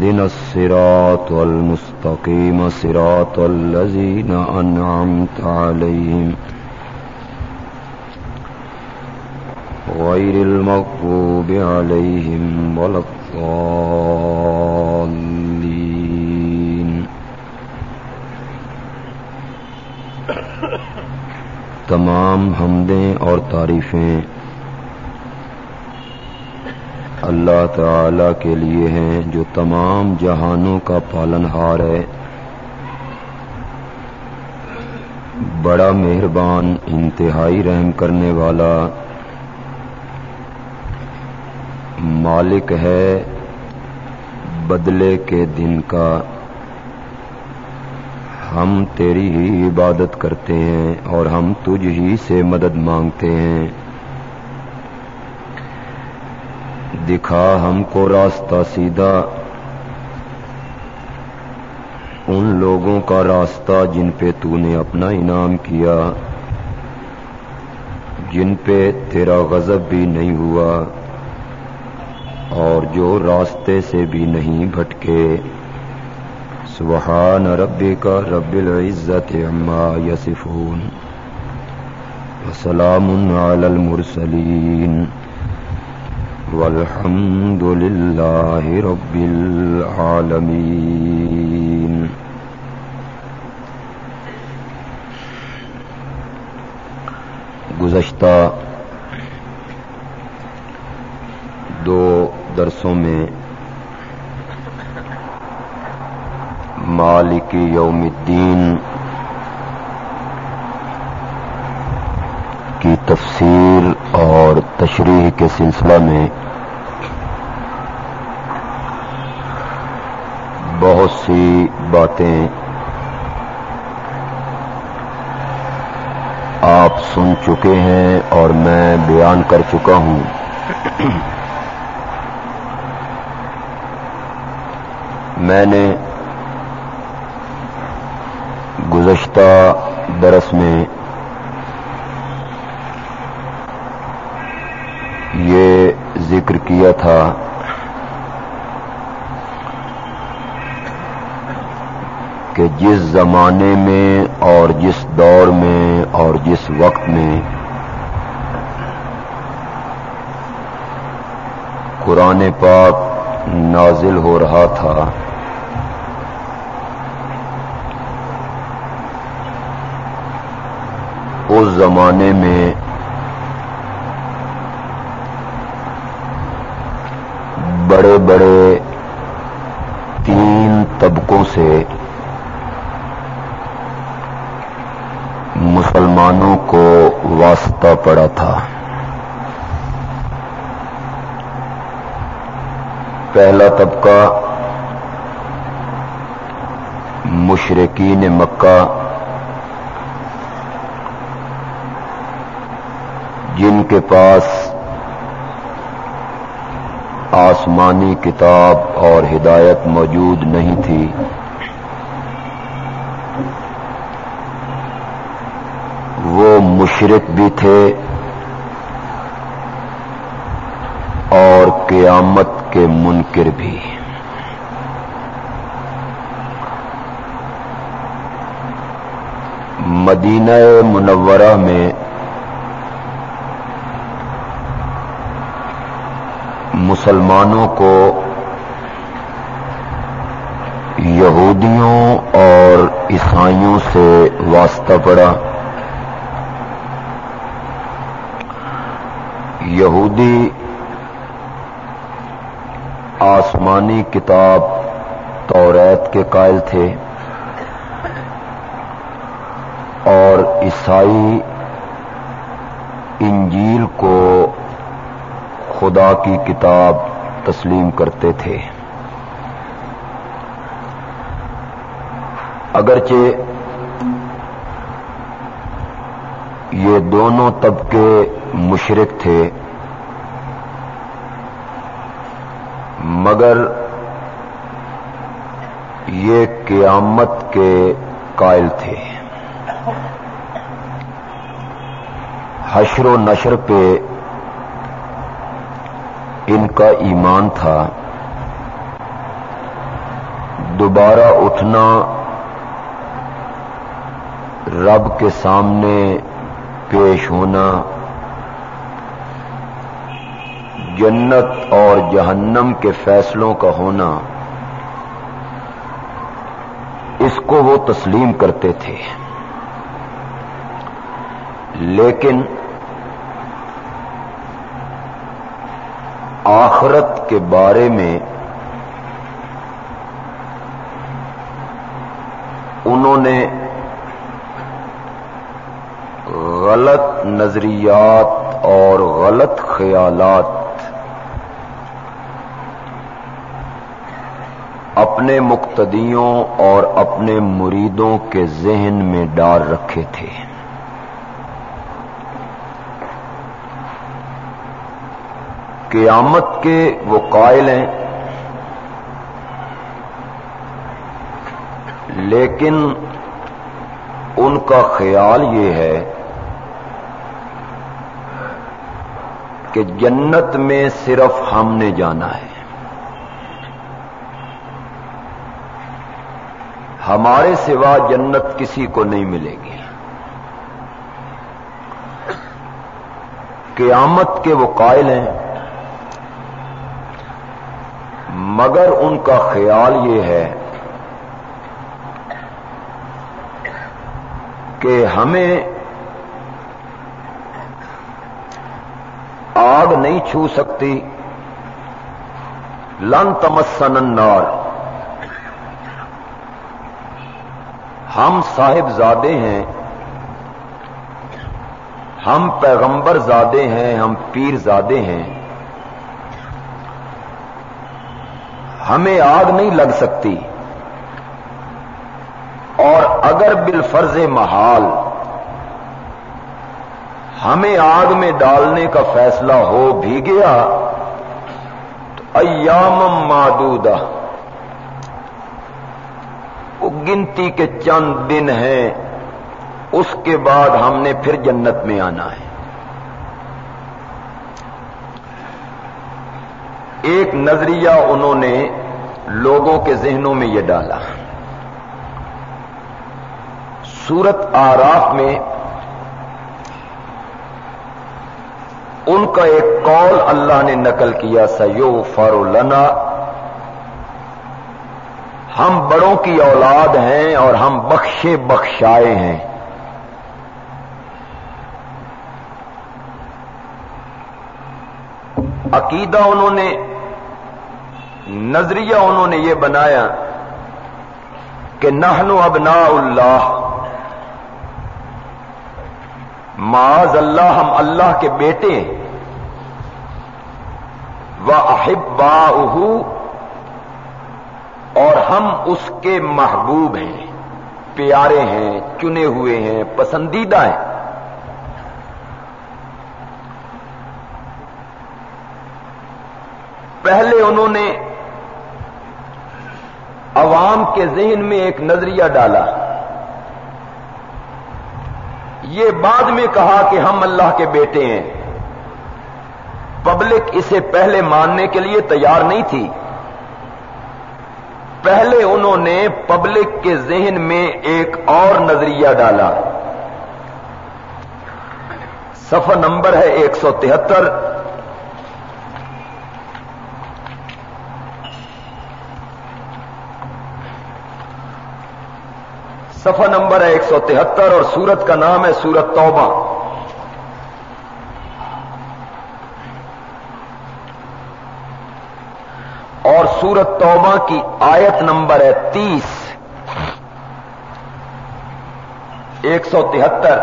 اهدنا الصراط المستقيم صراط الذين أنعمت عليهم غير المغضوب عليهم ولا الضالين. تمام حمدیں اور تعریفیں اللہ تعالی کے لیے ہیں جو تمام جہانوں کا پالن ہار ہے۔ بڑا مہربان انتہائی رحم کرنے والا مالک ہے بدلے کے دن کا۔ ہم تیری ہی عبادت کرتے ہیں اور ہم تجھ ہی سے مدد مانگتے ہیں۔ دکھا ہم کو راستہ سیدھا۔ ان لوگوں کا راستہ جن پہ تو نے اپنا انعام کیا، جن پہ تیرا غضب بھی نہیں ہوا اور جو راستے سے بھی نہیں بھٹکے۔ سبحان ربی کا رب العزت عما یسفون وسلام علی المرسلین۔ والحمد لله رب العالمين. گزشتہ دو درسوں میں مالک یوم الدین کی تفسیر اور تشریح کے سلسلہ میں بہت سی باتیں۔ آپ سن چکے ہیں اور میں بیان کر چکا ہوں۔ میں نے گزشتہ درس میں زمانے میں اور جس دور میں اور جس وقت میں قرآن پاک نازل ہو رہا تھا۔ اس زمانے میں بڑے بڑے تین طبقوں سے مسلمانوں کو واسطہ پڑا تھا۔ پہلا طبقہ مشرقین مکہ، جن کے پاس آسمانی کتاب اور ہدایت موجود نہیں تھی وہ مشرق بھی تھے اور قیامت کے منکر بھی۔ مدینہ منورہ میں مسلمانوں کو یہودیوں اور عیسائیوں سے واسطہ پڑا۔ یہودی آسمانی کتاب توریت کے قائل تھے اور عیسائی انجیل کو خدا کی کتاب تسلیم کرتے تھے۔ اگرچہ یہ دونوں طبقے مشرق تھے مگر یہ قیامت کے قائل تھے۔ حشر و نشر پہ ان کا ایمان تھا۔ دوبارہ اٹھنا رب کے سامنے پیش ہونا۔ جنت اور جہنم کے فیصلوں کا ہونا۔ اس کو وہ تسلیم کرتے تھے۔ لیکن آخرت کے بارے میں انہوں نے غلط نظریات اور غلط خیالات اپنے مقتدیوں اور اپنے مریدوں کے ذہن میں ڈال رکھے تھے۔ قیامت کے وہ قائل ہیں۔ لیکن ان کا خیال یہ ہے کہ جنت میں صرف ہم نے جانا ہے۔ ہمارے سوا جنت کسی کو نہیں ملے گی۔ قیامت کے وہ قائل ہیں۔ مگر ان کا خیال یہ ہے کہ ہمیں آگ نہیں چھو سکتی۔ لن تمسن النار۔ ہم صاحب زادے ہیں۔ ہم پیغمبر زادے ہیں، ہم پیر زادے ہیں۔ ہمیں آگ نہیں لگ سکتی۔ اور اگر بالفرض محال ہمیں آگ میں ڈالنے کا فیصلہ ہو بھی گیا تو ایام مادودہ گنتی کے چند دن ہیں، اس کے بعد ہم نے پھر جنت میں آنا ہے۔ ایک نظریہ انہوں نے لوگوں کے ذہنوں میں یہ ڈالا۔ سورت آراف میں ان کا ایک قول اللہ نے نقل کیا سیو لنا ہم بڑوں کی اولاد ہیں اور ہم بخشے بخشائے ہیں۔ عقیدہ انہوں نے، نظریہ انہوں نے یہ بنایا کہ نہنو ابنا اللہ۔ معاذ اللہ، ہم اللہ کے بیٹے۔ و احبا اور ہم اس کے محبوب ہیں، پیارے ہیں، چنے ہوئے ہیں، پسندیدہ ہیں۔ پہلے انہوں نے عوام کے ذہن میں ایک نظریہ ڈالا۔ یہ بعد میں کہا کہ ہم اللہ کے بیٹے ہیں۔ پبلک اسے پہلے ماننے کے لیے تیار نہیں تھی۔ پہلے انہوں نے پبلک کے ذہن میں ایک اور نظریہ ڈالا۔ صفحہ نمبر ہے ایک سو تہتر۔ صفحہ نمبر ہے ایک سو تہتر اور سورت کا نام ہے سورت توبہ اور سورت توبہ کی آیت نمبر ہے تیس۔ ایک سو تہتر۔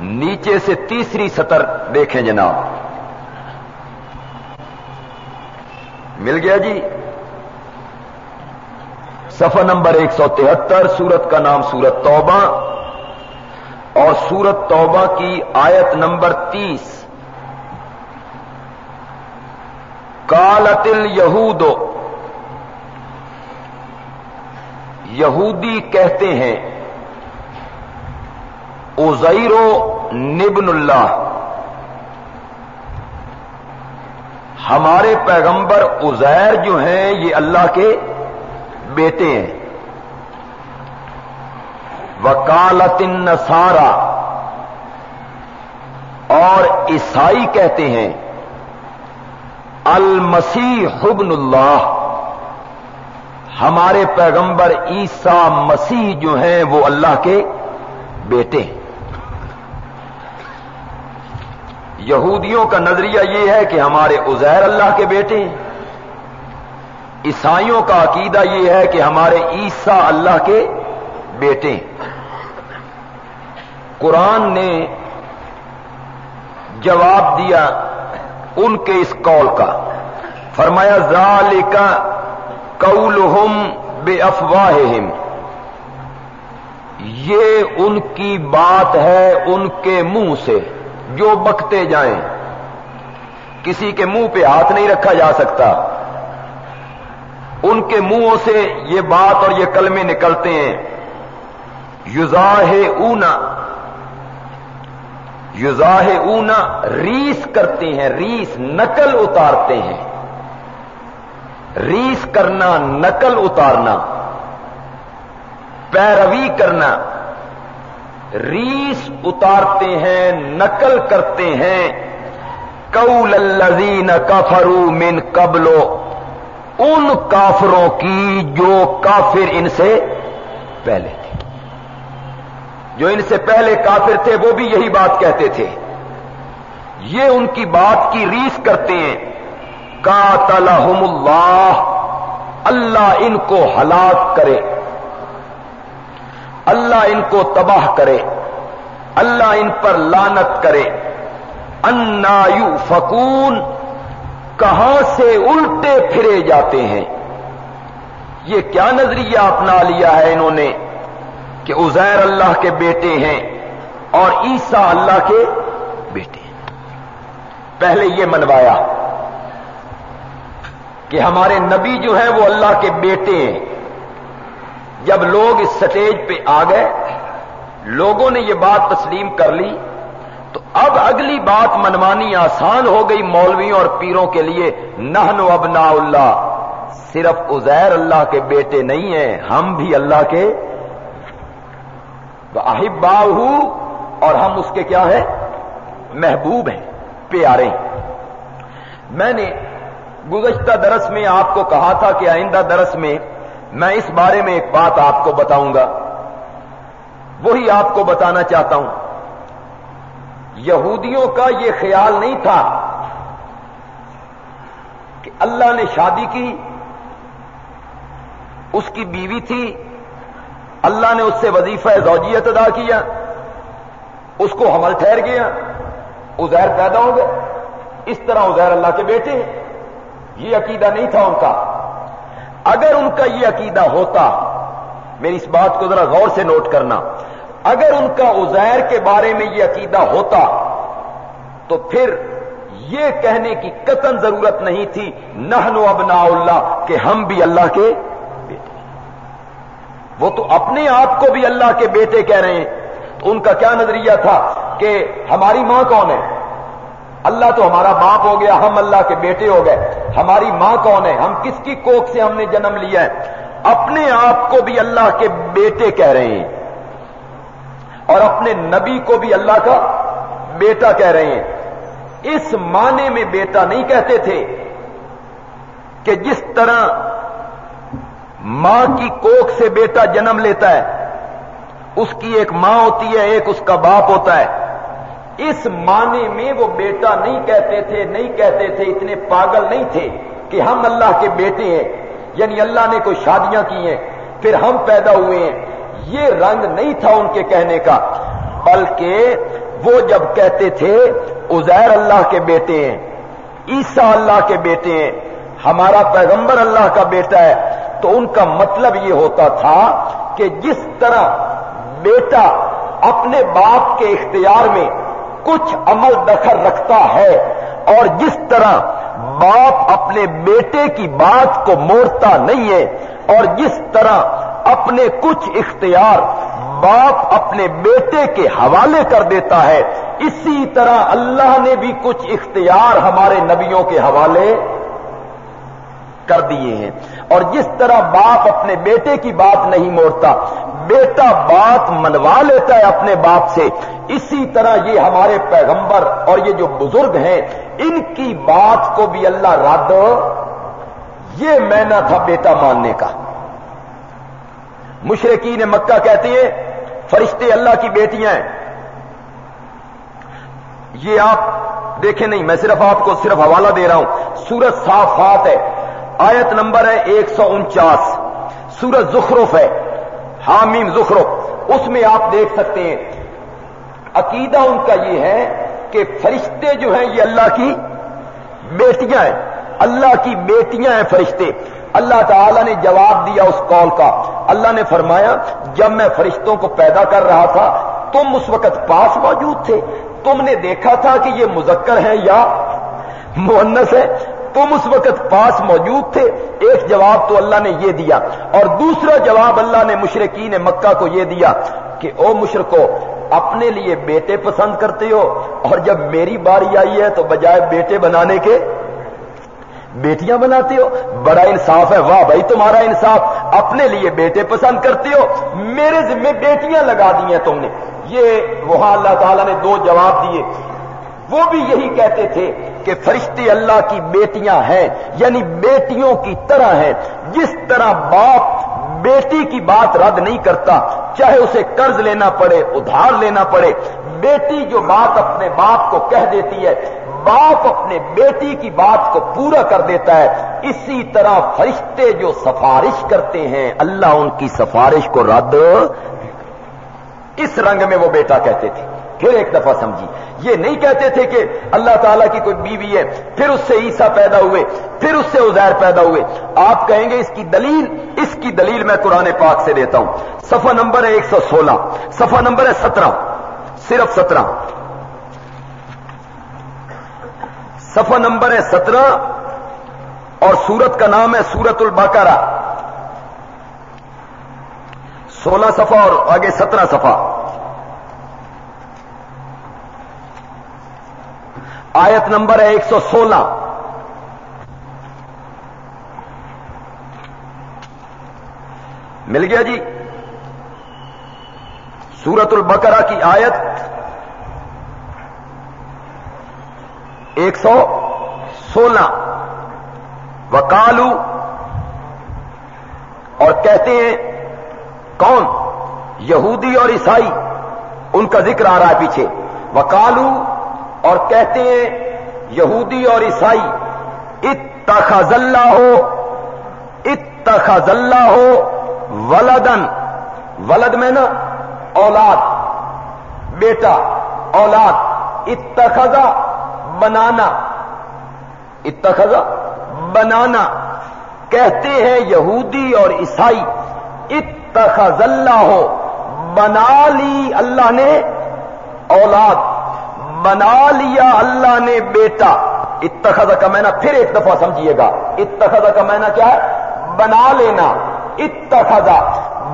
نیچے سے تیسری سطر دیکھیں جناب۔ مل گیا جی؟ صفحہ نمبر ایک سو تہتر، سورت کا نام سورت توبہ۔ اور سورت توبہ کی آیت نمبر تیس۔ کالتل یہودو یہودی کہتے ہیں ازیرو نبن اللہ۔ ہمارے پیغمبر ازیر جو ہیں، یہ اللہ کے بیٹے ہیں۔ وکالت نسارا اور عیسائی کہتے ہیں، المسیح حبن اللہ۔ ہمارے پیغمبر عیسا مسیح جو ہیں وہ اللہ کے بیٹے ہیں۔ یہودیوں کا نظریہ یہ ہے کہ ہمارے عزیر اللہ کے بیٹے ہیں۔ عیسائیوں کا عقیدہ یہ ہے کہ ہمارے عیسا اللہ کے بیٹے ہیں۔ قرآن نے جواب دیا ان کے اس قول کا۔ فرمایا ذالک قولہم بے افواہہم یہ ان کی بات ہے ان کے منہ سے جو بکتے جائیں۔ کسی کے منہ پہ ہاتھ نہیں رکھا جا سکتا۔ ان کے منہوں سے یہ بات اور یہ کلمے نکلتے ہیں۔ یوزاہ اونا یوزاہ اونا ریس کرتے ہیں، ریس نقل اتارتے ہیں۔ ریس کرنا، نقل اتارنا، پیروی کرنا۔ ریس اتارتے ہیں، نقل کرتے ہیں۔ کول الزین کفرو من قبلو ان کافروں کی جو کافر ان سے پہلے تھے۔ جو ان سے پہلے کافر تھے، وہ بھی یہی بات کہتے تھے۔ یہ ان کی بات کی ریس کرتے ہیں۔ کا اللہ اللہ ان کو ہلاک کرے، اللہ ان کو تباہ کرے، اللہ ان پر لانت کرے، انا یو فکون کہاں سے الٹے پھرے جاتے ہیں؟ یہ کیا نظریہ اپنا لیا ہے انہوں نے کہ ازیر اللہ کے بیٹے ہیں اور عیسا اللہ کے بیٹے ہیں۔ پہلے یہ منوایا۔ کہ ہمارے نبی جو ہیں وہ اللہ کے بیٹے ہیں۔ جب لوگ اس سٹیج پہ آ گئے، لوگوں نے یہ بات تسلیم کر لی، تو اب اگلی بات منوانی آسان ہو گئی مولویوں اور پیروں کے لیے۔ نہن ابنا اللہ، صرف ازیر اللہ کے بیٹے نہیں ہیں، ہم بھی اللہ کے۔ احبا اور ہم اس کے کیا ہے محبوب ہیں، پیارے ہیں۔ میں نے گزشتہ درس میں آپ کو کہا تھا کہ آئندہ درس میں میں اس بارے میں ایک بات آپ کو بتاؤں گا۔ وہی آپ کو بتانا چاہتا ہوں۔ یہودیوں کا یہ خیال نہیں تھا کہ اللہ نے شادی کی، اس کی بیوی تھی، اللہ نے اس سے وظیفہ زوجیت ادا کیا، اس کو حمل ٹھہر گیا ازیر پیدا ہو گئے۔ اس طرح ازیر اللہ کے بیٹے یہ عقیدہ نہیں تھا ان کا۔ اگر ان کا یہ عقیدہ ہوتا، میری اس بات کو ذرا غور سے نوٹ کرنا۔ اگر ان کا ازیر کے بارے میں یہ عقیدہ ہوتا، تو پھر یہ کہنے کی قطن ضرورت نہیں تھی نہن ابنا اللہ، کہ ہم بھی اللہ کے بیٹے۔ وہ تو اپنے آپ کو بھی اللہ کے بیٹے کہہ رہے ہیں۔ تو ان کا کیا نظریہ تھا کہ ہماری ماں کون ہے؟ اللہ تو ہمارا باپ ہو گیا، ہم اللہ کے بیٹے ہو گئے۔ ہماری ماں کون ہے؟ ہم کس کی کوک سے ہم نے جنم لیا ہے؟ اپنے آپ کو بھی اللہ کے بیٹے کہہ رہے ہیں۔ اور اپنے نبی کو بھی اللہ کا بیٹا کہہ رہے ہیں۔ اس معنی میں بیٹا نہیں کہتے تھے کہ جس طرح ماں کی کوک سے بیٹا جنم لیتا ہے، اس کی ایک ماں ہوتی ہے، ایک اس کا باپ ہوتا ہے۔ اس معنی میں وہ بیٹا نہیں کہتے تھے، نہیں کہتے تھے، اتنے پاگل نہیں تھے کہ ہم اللہ کے بیٹے ہیں یعنی اللہ نے کوئی شادیاں کی ہیں، پھر ہم پیدا ہوئے ہیں۔ یہ رنگ نہیں تھا ان کے کہنے کا، بلکہ وہ جب کہتے تھے ازیر اللہ کے بیٹے ہیں عیسا اللہ کے بیٹے ہیں، ہمارا پیغمبر اللہ کا بیٹا ہے، تو ان کا مطلب یہ ہوتا تھا کہ جس طرح بیٹا اپنے باپ کے اختیار میں کچھ عمل دخل رکھتا ہے اور جس طرح باپ اپنے بیٹے کی بات کو موڑتا نہیں ہے اور جس طرح اپنے کچھ اختیار باپ اپنے بیٹے کے حوالے کر دیتا ہے، اسی طرح اللہ نے بھی کچھ اختیار ہمارے نبیوں کے حوالے کر دیے ہیں۔ اور جس طرح باپ اپنے بیٹے کی بات نہیں موڑتا بیٹا بات منوا لیتا ہے اپنے باپ سے۔ اسی طرح یہ ہمارے پیغمبر اور یہ جو بزرگ ہیں، ان کی بات کو بھی اللہ رد۔ یہ مینا تھا بیٹا ماننے کا۔ مشرقین مکہ کہتے ہیں، فرشتے اللہ کی بیٹیاں ہیں۔ یہ آپ دیکھیں نہیں، میں صرف آپ کو صرف حوالہ دے رہا ہوں۔ سورج صاف ہاتھ ہے، آیت نمبر ہے ایک سو انچاس۔ سورج زخرف ہے۔ ہاں حامیم زخرف اس میں آپ دیکھ سکتے ہیں۔ عقیدہ ان کا یہ ہے کہ فرشتے جو ہیں یہ اللہ کی بیٹیاں ہیں۔ اللہ کی بیٹیاں ہیں فرشتے۔ اللہ تعالی نے جواب دیا اس کال کا۔ اللہ نے فرمایا، جب میں فرشتوں کو پیدا کر رہا تھا، تم اس وقت پاس موجود تھے۔ تم نے دیکھا تھا کہ یہ مذکر ہے یا مونس ہے تم اس وقت پاس موجود تھے۔ ایک جواب تو اللہ نے یہ دیا اور دوسرا جواب اللہ نے مشرقین مکہ کو یہ دیا کہ او مشرقو اپنے لیے بیٹے پسند کرتے ہو اور جب میری باری آئی ہے تو بجائے بیٹے بنانے کے بیٹیاں بناتے ہو۔ بڑا انصاف ہے، واہ بھائی تمہارا انصاف، اپنے لیے بیٹے پسند کرتے ہو۔ میرے ذمہ بیٹیاں لگا دی ہیں تم نے۔ یہ وہاں اللہ تعالیٰ نے دو جواب دیے۔ وہ بھی یہی کہتے تھے کہ فرشتے اللہ کی بیٹیاں ہیں یعنی بیٹیوں کی طرح ہیں۔ جس طرح باپ بیٹی کی بات رد نہیں کرتا، چاہے اسے قرض لینا پڑے، ادھار لینا پڑے، بیٹی جو بات اپنے باپ کو کہہ دیتی ہے، باپ اپنے بیٹی کی بات کو پورا کر دیتا ہے۔ اسی طرح فرشتے جو سفارش کرتے ہیں، اللہ ان کی سفارش کو رد اس رنگ میں وہ بیٹا کہتے تھے۔ پھر ایک دفعہ سمجھی۔ یہ نہیں کہتے تھے کہ اللہ تعالیٰ کی کوئی بیوی ہے، پھر اس سے عیسا پیدا ہوئے، پھر اس سے ازیر پیدا ہوئے۔ آپ کہیں گے اس کی دلیل، اس کی دلیل میں قرآن پاک سے دیتا ہوں۔ صفحہ نمبر ہے ایک سو سولہ، صفحہ نمبر ہے سترہ، صرف سترہ۔ صفحہ نمبر ہے سترہ اور سورت کا نام ہے سورت البقرہ۔ سولہ صفحہ اور آگے سترہ صفحہ۔ آیت نمبر ہے ایک سو سولہ۔ مل گیا جی؟ سورت البقرہ کی آیت ایک سو سولہ۔ وکالو اور کہتے ہیں، کون؟ یہودی اور عیسائی۔ ان کا ذکر آ رہا ہے پیچھے۔ وکالو اور کہتے ہیں، یہودی اور عیسائی اتخذ اللہ ہو اتخذ اللہ ہو ولدن ولد میں نا، اولاد، بیٹا، اولاد، اتخذا، بنانا اتخذا، بنانا، کہتے ہیں یہودی اور عیسائی اتخذ اللہ ہو بنا لی اللہ نے اولاد بنا لیا اللہ نے بیٹا۔ اتخذ کا مینا پھر ایک دفعہ سمجھیے گا۔ اتخذ کا مینا کیا ہے؟ بنا لینا۔ اتخذ۔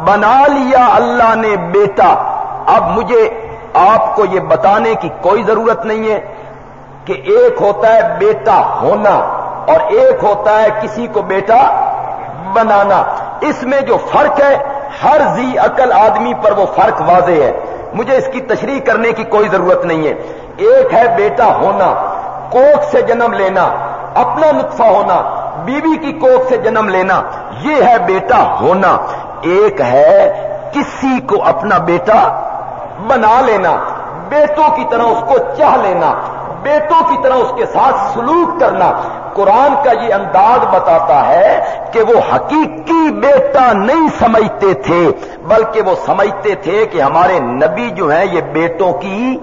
بنا لیا اللہ نے بیٹا۔ اب مجھے آپ کو یہ بتانے کی کوئی ضرورت نہیں ہے کہ ایک ہوتا ہے بیٹا ہونا اور ایک ہوتا ہے کسی کو بیٹا بنانا۔ اس میں جو فرق ہے، ہر زی عقل آدمی پر وہ فرق واضح ہے۔ مجھے اس کی تشریح کرنے کی کوئی ضرورت نہیں ہے۔ ایک ہے بیٹا ہونا کوک سے جنم لینا، اپنا نطفہ ہونا، بیوی کی کوک سے جنم لینا، یہ ہے بیٹا ہونا۔ ایک ہے کسی کو اپنا بیٹا بنا لینا، بیٹوں کی طرح اس کو چاہ لینا، بیٹوں کی طرح اس کے ساتھ سلوک کرنا۔ قرآن کا یہ انداز بتاتا ہے کہ وہ حقیقی بیٹا نہیں سمجھتے تھے، بلکہ وہ سمجھتے تھے کہ ہمارے نبی جو ہیں یہ بیٹوں کی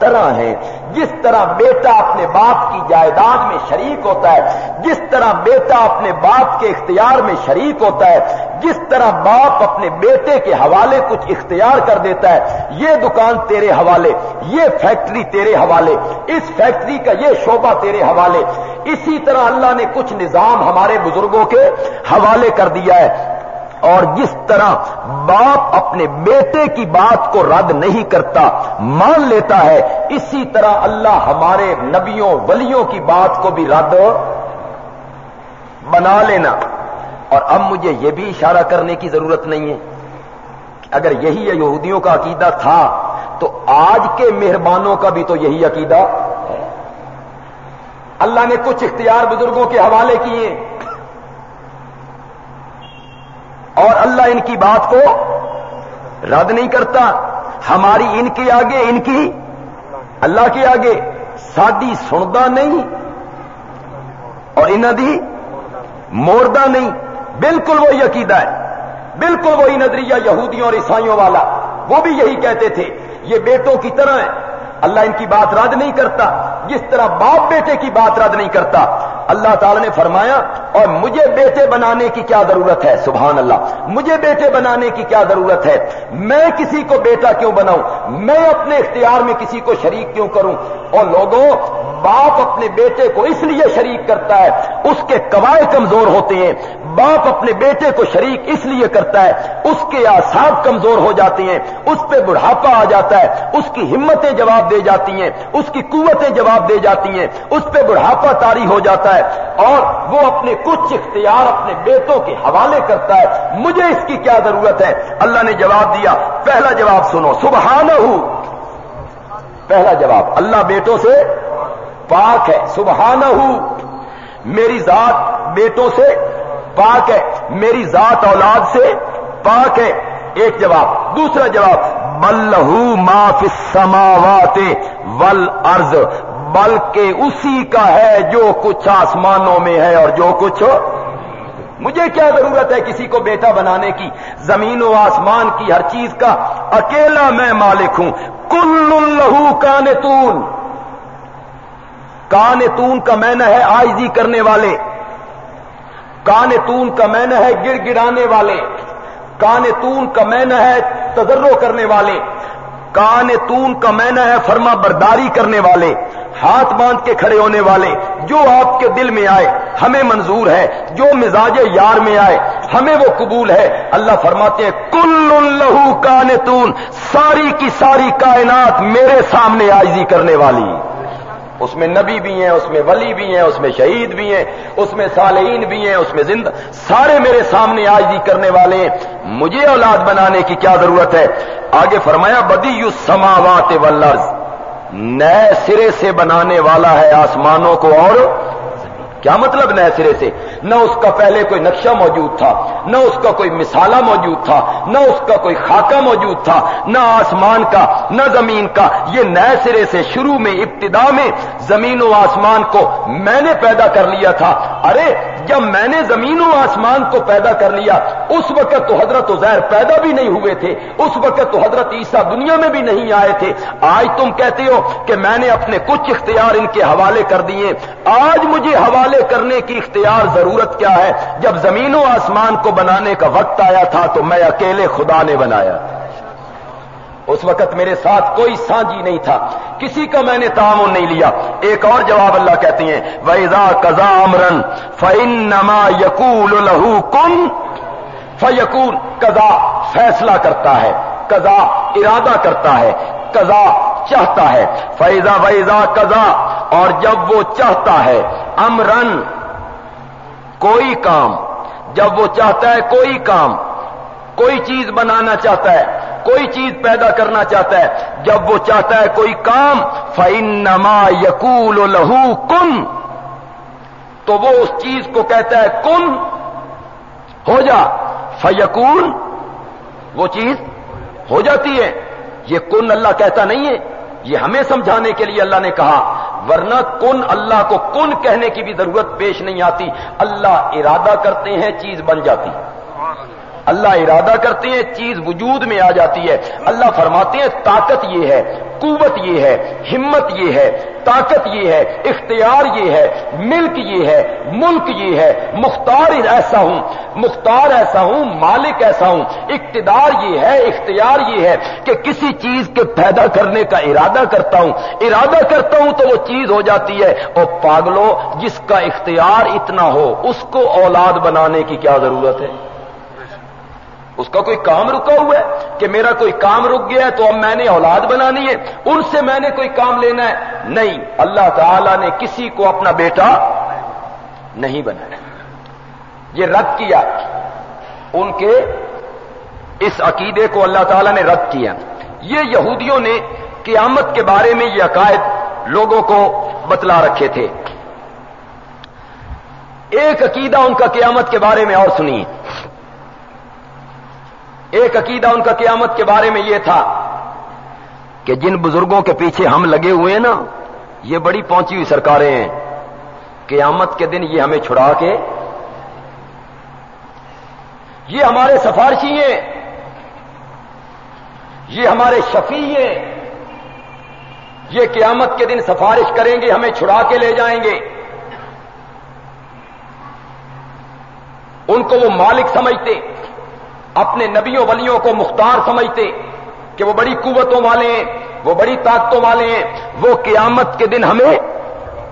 طرح ہیں جس طرح بیٹا اپنے باپ کی جائیداد میں شریک ہوتا ہے، جس طرح بیٹا اپنے باپ کے اختیار میں شریک ہوتا ہے، جس طرح باپ اپنے بیٹے کے حوالے کچھ اختیار کر دیتا ہے، یہ دکان تیرے حوالے، یہ فیکٹری تیرے حوالے، اس فیکٹری کا یہ شعبہ تیرے حوالے۔ اسی طرح اللہ نے کچھ نظام ہمارے بزرگوں کے حوالے کر دیا ہے۔ اور جس طرح باپ اپنے بیٹے کی بات کو رد نہیں کرتا، مان لیتا ہے، اسی طرح اللہ ہمارے نبیوں، ولیوں کی بات کو بھی رد بنا لینا۔ اور اب مجھے یہ بھی اشارہ کرنے کی ضرورت نہیں ہے اگر یہی یہودیوں کا عقیدہ تھا، تو آج کے مہربانوں کا بھی تو یہی عقیدہ ہے۔ اللہ نے کچھ اختیار بزرگوں کے حوالے کیے۔ اور اللہ ان کی بات کو رد نہیں کرتا ہماری ان کے آگے، ان کی اللہ کے آگے۔ سادی سندا نہیں اور انہیں دی موردہ نہیں۔ بالکل وہی عقیدہ ہے۔ بالکل وہی نظریہ یہودیوں اور عیسائیوں والا۔ وہ بھی یہی کہتے تھے، یہ بیٹوں کی طرح ہے۔ اللہ ان کی بات رد نہیں کرتا، جس طرح باپ بیٹے کی بات رد نہیں کرتا۔ اللہ تعالی نے فرمایا، اور مجھے بیٹے بنانے کی کیا ضرورت ہے؟ سبحان اللہ۔ مجھے بیٹے بنانے کی کیا ضرورت ہے؟ میں کسی کو بیٹا کیوں بناؤں؟ میں اپنے اختیار میں کسی کو شریک کیوں کروں؟ اور لوگوں باپ اپنے بیٹے کو اس لیے شریک کرتا ہے، اس کے قواعد کمزور ہوتے ہیں۔ باپ اپنے بیٹے کو شریک اس لیے کرتا ہے، اس کے آساب کمزور ہو جاتے ہیں۔ اس پہ بڑھاپا آ جاتا ہے، اس کی ہمتیں جواب دے جاتی ہیں، اس کی قوتیں جواب دے جاتی ہیں۔ اس پہ بڑھاپا تاری ہو جاتا ہے اور وہ اپنے کچھ اختیار اپنے بیٹوں کے حوالے کرتا ہے۔ مجھے اس کی کیا ضرورت ہے؟ اللہ نے جواب دیا۔ پہلا جواب سنو۔ سبحانہ ہوں پہلا جواب۔ اللہ بیٹوں سے پاک ہے سبحانہ ہوں میری ذات بیٹوں سے پاک ہے، میری ذات اولاد سے پاک ہے۔ ایک جواب، دوسرا جواب بلہ ما فی السماوات والارض، بلکہ اسی کا ہے جو کچھ آسمانوں میں ہے اور جو کچھ مجھے کیا ضرورت ہے کسی کو بیٹا بنانے کی؟ زمین و آسمان کی، ہر چیز کا۔ اکیلا میں مالک ہوں۔ کل لہو کانتون۔ کانتون کا مین ہے آئزی کرنے والے۔ کانتون کا مین ہے گڑ گڑانے والے۔ کانتون کا مین ہے تجرو کرنے والے۔ کانتون کا مین ہے فرما برداری کرنے والے۔ ہاتھ باندھ کے کھڑے ہونے والے۔ جو آپ کے دل میں آئے، ہمیں منظور ہے۔ جو مزاج یار میں آئے، ہمیں وہ قبول ہے۔ اللہ فرماتے ہیں کل لہو کانتون ساری کی ساری کائنات میرے سامنے آئزی کرنے والی۔ اس میں نبی بھی ہیں، اس میں ولی بھی ہیں، اس میں شہید بھی ہیں، اس میں صالحین بھی ہیں، اس میں زندہ سارے میرے سامنے آج کرنے والے ہیں۔ مجھے اولاد بنانے کی کیا ضرورت ہے؟ آگے فرمایا بدی یو سماوات نئے سرے سے بنانے والا ہے آسمانوں کو اور کیا مطلب نئے سرے سے؟ نہ اس کا پہلے کوئی نقشہ موجود تھا، نہ اس کا کوئی مثالہ موجود تھا، نہ اس کا کوئی خاکہ موجود تھا، نہ آسمان کا، نہ زمین کا۔ یہ نئے سرے سے، شروع میں، ابتدا میں زمین و آسمان کو میں نے پیدا کر لیا تھا۔ ارے جب میں نے زمین و آسمان کو پیدا کر لیا، اس وقت تو حضرت عزیر پیدا بھی نہیں ہوئے تھے، اس وقت تو حضرت عیسیٰ دنیا میں بھی نہیں آئے تھے۔ آج تم کہتے ہو کہ میں نے اپنے کچھ اختیار ان کے حوالے کر دیے۔ آج مجھے حوالے کرنے کی اختیار ضرورت کیا ہے؟ جب زمین و آسمان کو بنانے کا وقت آیا تھا تو میں اکیلے خدا نے بنایا۔ اس وقت میرے ساتھ کوئی سانجی نہیں تھا۔ کسی کا میں نے تعاون نہیں لیا۔ ایک اور جواب اللہ کہتی ہیں ویزا کزا امرن فن نما یقول لہو کن فیقون کزا فیصلہ کرتا ہے کزا ارادہ کرتا ہے کزا چاہتا ہے۔ فیضا ویزا کزا اور جب وہ چاہتا ہے امرن کوئی کام۔ جب وہ چاہتا ہے، کوئی کام۔ کوئی چیز بنانا چاہتا ہے۔ کوئی چیز پیدا کرنا چاہتا ہے۔ جب وہ چاہتا ہے کوئی کام فن نما یقول لہو کن تو وہ اس چیز کو کہتا ہے، کن۔ ہو جا۔ فیقون وہ چیز ہو جاتی ہے۔ یہ کن اللہ کہتا نہیں ہے۔ یہ ہمیں سمجھانے کے لیے اللہ نے کہا۔ ورنہ کن اللہ کو کن کہنے کی بھی ضرورت پیش نہیں آتی۔ اللہ ارادہ کرتے ہیں، چیز بن جاتی۔ اللہ ارادہ کرتے ہیں، چیز وجود میں آ جاتی ہے۔ اللہ فرماتے ہیں، طاقت یہ ہے، قوت یہ ہے، ہمت یہ ہے، طاقت یہ ہے، اختیار یہ ہے، ملک یہ ہے، ملک یہ ہے۔ مختار ایسا ہوں، مختار ایسا ہوں، مالک ایسا ہوں۔ اقتدار یہ ہے، اختیار یہ ہے کہ کسی چیز کے پیدا کرنے کا ارادہ کرتا ہوں۔ ارادہ کرتا ہوں تو وہ چیز ہو جاتی ہے۔ اور پاگلو جس کا اختیار اتنا ہو، اس کو اولاد بنانے کی کیا ضرورت ہے؟ اس کا کوئی کام رکا ہوا ہے کہ میرا کوئی کام رک گیا ہے تو اب میں نے اولاد بنانی ہے؟ ان سے میں نے کوئی کام لینا ہے؟ نہیں، اللہ تعالی نے کسی کو اپنا بیٹا نہیں بنایا۔ یہ رد کیا۔ ان کے اس عقیدے کو اللہ تعالی نے رد کیا۔ یہ یہودیوں نے قیامت کے بارے میں یہ عقائد لوگوں کو بتلا رکھے تھے۔ ایک عقیدہ ان کا قیامت کے بارے میں اور سنیے۔ ایک عقیدہ ان کا قیامت کے بارے میں یہ تھا کہ جن بزرگوں کے پیچھے ہم لگے ہوئے ہیں نا، یہ بڑی پہنچی ہوئی سرکاریں ہیں۔ قیامت کے دن یہ ہمیں چھڑا کے یہ ہمارے سفارشی ہیں، یہ ہمارے شفیع ہیں۔ یہ قیامت کے دن سفارش کریں گے، ہمیں چھڑا کے لے جائیں گے۔ ان کو وہ مالک سمجھتے۔ اپنے نبیوں ولیوں کو مختار سمجھتے کہ وہ بڑی قوتوں والے ہیں، وہ بڑی طاقتوں والے ہیں، وہ قیامت کے دن ہمیں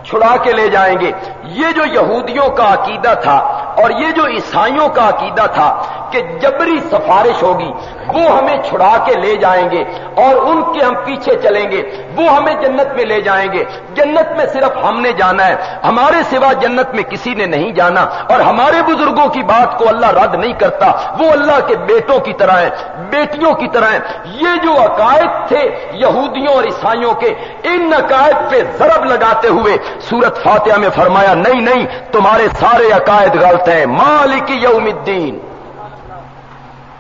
چھڑا کے لے جائیں گے۔ یہ جو یہودیوں کا عقیدہ تھا اور یہ جو عیسائیوں کا عقیدہ تھا کہ جبری سفارش ہوگی، وہ ہمیں چھڑا کے لے جائیں گے اور ان کے ہم پیچھے چلیں گے، وہ ہمیں جنت میں لے جائیں گے۔ جنت میں صرف ہم نے جانا ہے، ہمارے سوا جنت میں کسی نے نہیں جانا۔ اور ہمارے بزرگوں کی بات کو اللہ رد نہیں کرتا، وہ اللہ کے بیٹوں کی طرح ہیں، بیٹیوں کی طرح ہیں۔ یہ جو عقائد تھے یہودیوں اور عیسائیوں کے، ان عقائد پہ ضرب لگاتے ہوئے سورت فاتحہ میں فرمایا، نہیں نہیں، تمہارے سارے عقائد غلط ہیں مالک یوم الدین۔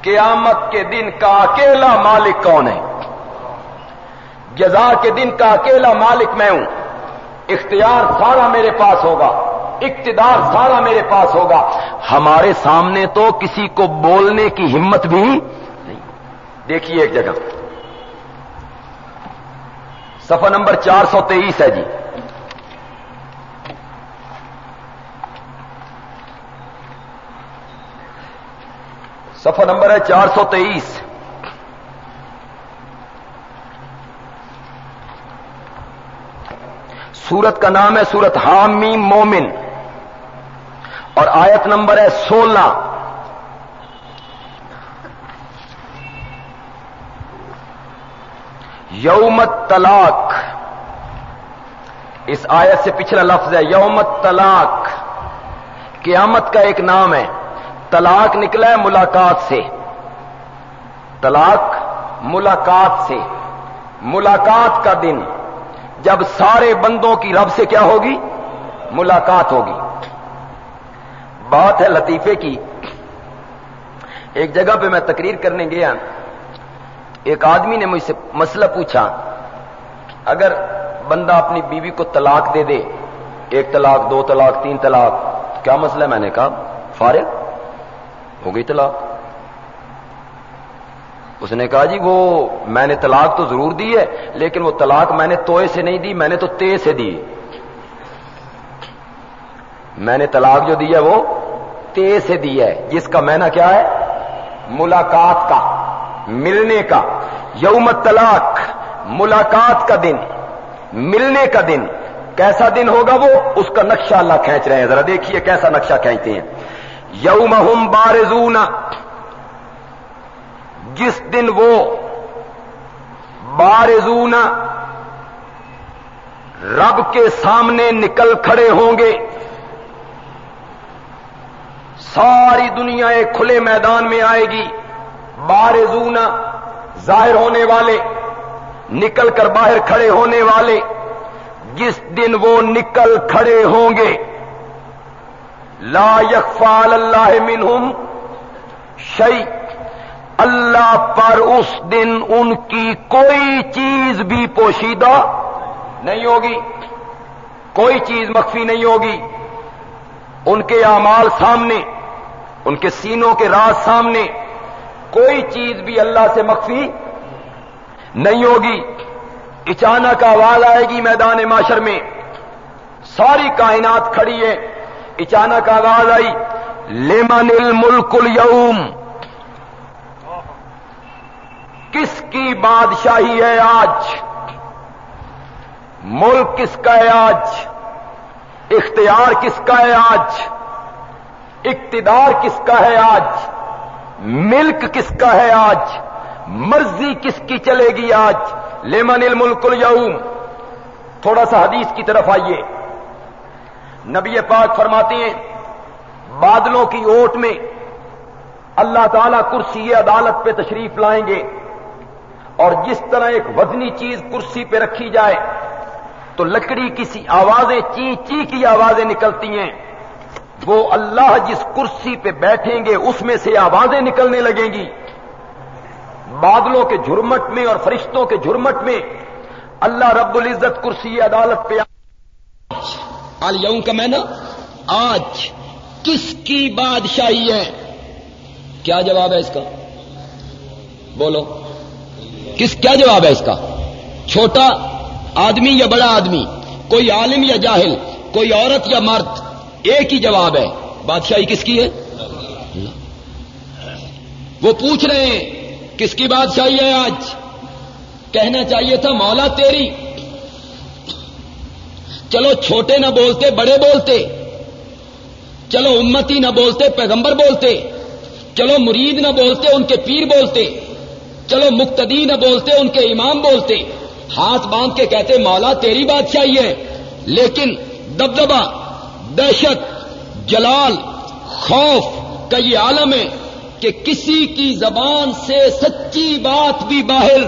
قیامت کے دن کا اکیلا مالک کون ہے؟ جزا کے دن کا اکیلا مالک میں ہوں۔ اختیار سارا میرے پاس ہوگا، اقتدار سارا میرے پاس ہوگا۔ ہمارے سامنے تو کسی کو بولنے کی ہمت بھی نہیں۔ دیکھیے ایک جگہ۔ سفر نمبر چار سو تیئیس ہے جی۔ سفر نمبر ہے چار سو تیئیس۔ سورت کا نام ہے سورت حامی مومن۔ اور آیت نمبر ہے سولہ۔ یومت طلاق۔ اس آیت سے پچھلا لفظ ہے یومت طلاق۔ قیامت کا ایک نام ہے۔ طلاق نکلا ہے ملاقات سے۔ طلاق ملاقات سے۔ ملاقات کا دن۔ جب سارے بندوں کی رب سے کیا ہوگی؟ ملاقات ہوگی۔ بات ہے لطیفے کی۔ ایک جگہ پہ میں تقریر کرنے گیا۔ ایک آدمی نے مجھ سے مسئلہ پوچھا۔ اگر بندہ اپنی بیوی کو طلاق دے دے، ایک طلاق، دو طلاق، تین طلاق، کیا مسئلہ ہے؟ میں نے کہا، فارغ۔ ہو گئی طلاق۔ اس نے کہا جی وہ میں نے طلاق تو ضرور دی ہے، لیکن وہ طلاق میں نے توئے سے نہیں دی، میں نے تو تے سے دی۔ میں نے طلاق جو دی ہے وہ تے سے دی ہے، جس کا میں نے کیا ہے؟ ملاقات کا، ملنے کا۔ یوم طلاق، ملاقات کا دن، ملنے کا دن۔ کیسا دن ہوگا وہ؟ اس کا نقشہ اللہ کھینچ رہے ہیں۔ ذرا دیکھیے کیسا نقشہ کھینچتے ہیں۔ یوم ہم بارزون۔ جس دن وہ بارزون رب کے سامنے نکل کھڑے ہوں گے، ساری دنیا ایک کھلے میدان میں آئے گی، بارزون ظاہر ہونے والے، نکل کر باہر کھڑے ہونے والے، جس دن وہ نکل کھڑے ہوں گے۔ لا یکفال اللہ منہم شعی اللہ پر اس دن ان کی کوئی چیز بھی پوشیدہ نہیں ہوگی۔ کوئی چیز مخفی نہیں ہوگی۔ ان کے اعمال سامنے، ان کے سینوں کے راز سامنے۔ کوئی چیز بھی اللہ سے مخفی نہیں ہوگی۔ اچانک آواز آئے گی میدان معاشر میں۔ ساری کائنات کھڑی ہے۔ اچانک آواز آئی لیمن الملک اليوم؟ کس کی بادشاہی ہے آج؟ ملک کس کا ہے آج؟ اختیار کس کا ہے آج؟ اقتدار کس کا ہے آج؟ ملک کس کا ہے آج؟ مرضی کس کی چلے گی آج؟ لیمن الملک اليوم؟ تھوڑا سا حدیث کی طرف آئیے۔ نبی پاک فرماتے ہیں، بادلوں کی اوٹ میں اللہ تعالیٰ کرسی عدالت پہ تشریف لائیں گے۔ اور جس طرح ایک وزنی چیز کرسی پہ رکھی جائے، تو لکڑی کسی آوازیں، چی چی کی آوازیں نکلتی ہیں۔ وہ اللہ جس کرسی پہ بیٹھیں گے، اس میں سے آوازیں نکلنے لگیں گی۔ بادلوں کے جھرمٹ میں اور فرشتوں کے جھرمٹ میں اللہ رب العزت کرسی عدالت پہ الوں کا میں نا آج۔ کس کی بادشاہی ہے؟ کیا جواب ہے اس کا؟ بولو۔ کس، کیا جواب ہے اس کا؟ چھوٹا آدمی یا بڑا آدمی؟ کوئی عالم یا جاہل؟ کوئی عورت یا مرد؟ ایک ہی جواب ہے۔ بادشاہی کس کی ہے؟ وہ پوچھ رہے ہیں، کس کی بادشاہی ہے آج؟ کہنا چاہیے تھا، مولا تیری۔ چلو چھوٹے نہ بولتے، بڑے بولتے۔ چلو امتی نہ بولتے، پیغمبر بولتے۔ چلو مرید نہ بولتے، ان کے پیر بولتے۔ چلو مقتدی نہ بولتے، ان کے امام بولتے۔ ہاتھ باندھ کے کہتے، مولا تیری بات چاہیے لیکن دبدبا دہشت، جلال، خوف کا یہ عالم ہے کہ کسی کی زبان سے سچی بات بھی باہر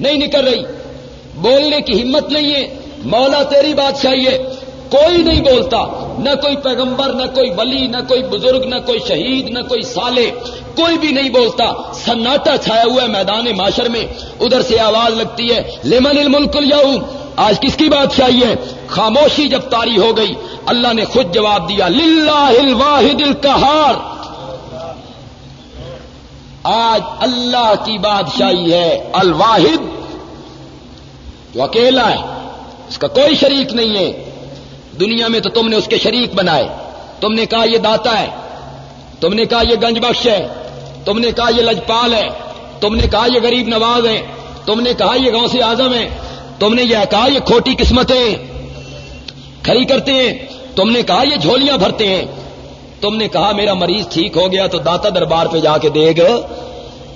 نہیں نکل رہی۔ بولنے کی ہمت نہیں ہے۔ مولا تیری بات چاہیے کوئی نہیں بولتا۔ نہ کوئی پیغمبر، نہ کوئی ولی، نہ کوئی بزرگ، نہ کوئی شہید، نہ کوئی سالے کوئی بھی نہیں بولتا۔ سناٹا چھایا ہوا ہے میدان معاشر میں۔ ادھر سے آواز لگتی ہے لیمن الملک اليوم آج کس کی بات چاہیے خاموشی جب تاری ہو گئی۔ اللہ نے خود جواب دیا، للہ الواحد القہار۔ آج اللہ کی بادشاہی ہے الواحد۔ جو اکیلا ہے۔ اس کا کوئی شریک نہیں ہے۔ دنیا میں تو تم نے اس کے شریک بنائے۔ تم نے کہا یہ داتا ہے۔ تم نے کہا یہ گنج بخش ہے۔ تم نے کہا یہ لجپال ہے۔ تم نے کہا یہ غریب نواز ہے۔ تم نے کہا یہ گاؤں سے آزم ہے۔ تم نے یہ کہا یہ کھوٹی قسمتیں کھڑی کرتے ہیں۔ تم نے کہا یہ جھولیاں بھرتے ہیں۔ تم نے کہا میرا مریض ٹھیک ہو گیا تو داتا دربار پہ جا کے دے گا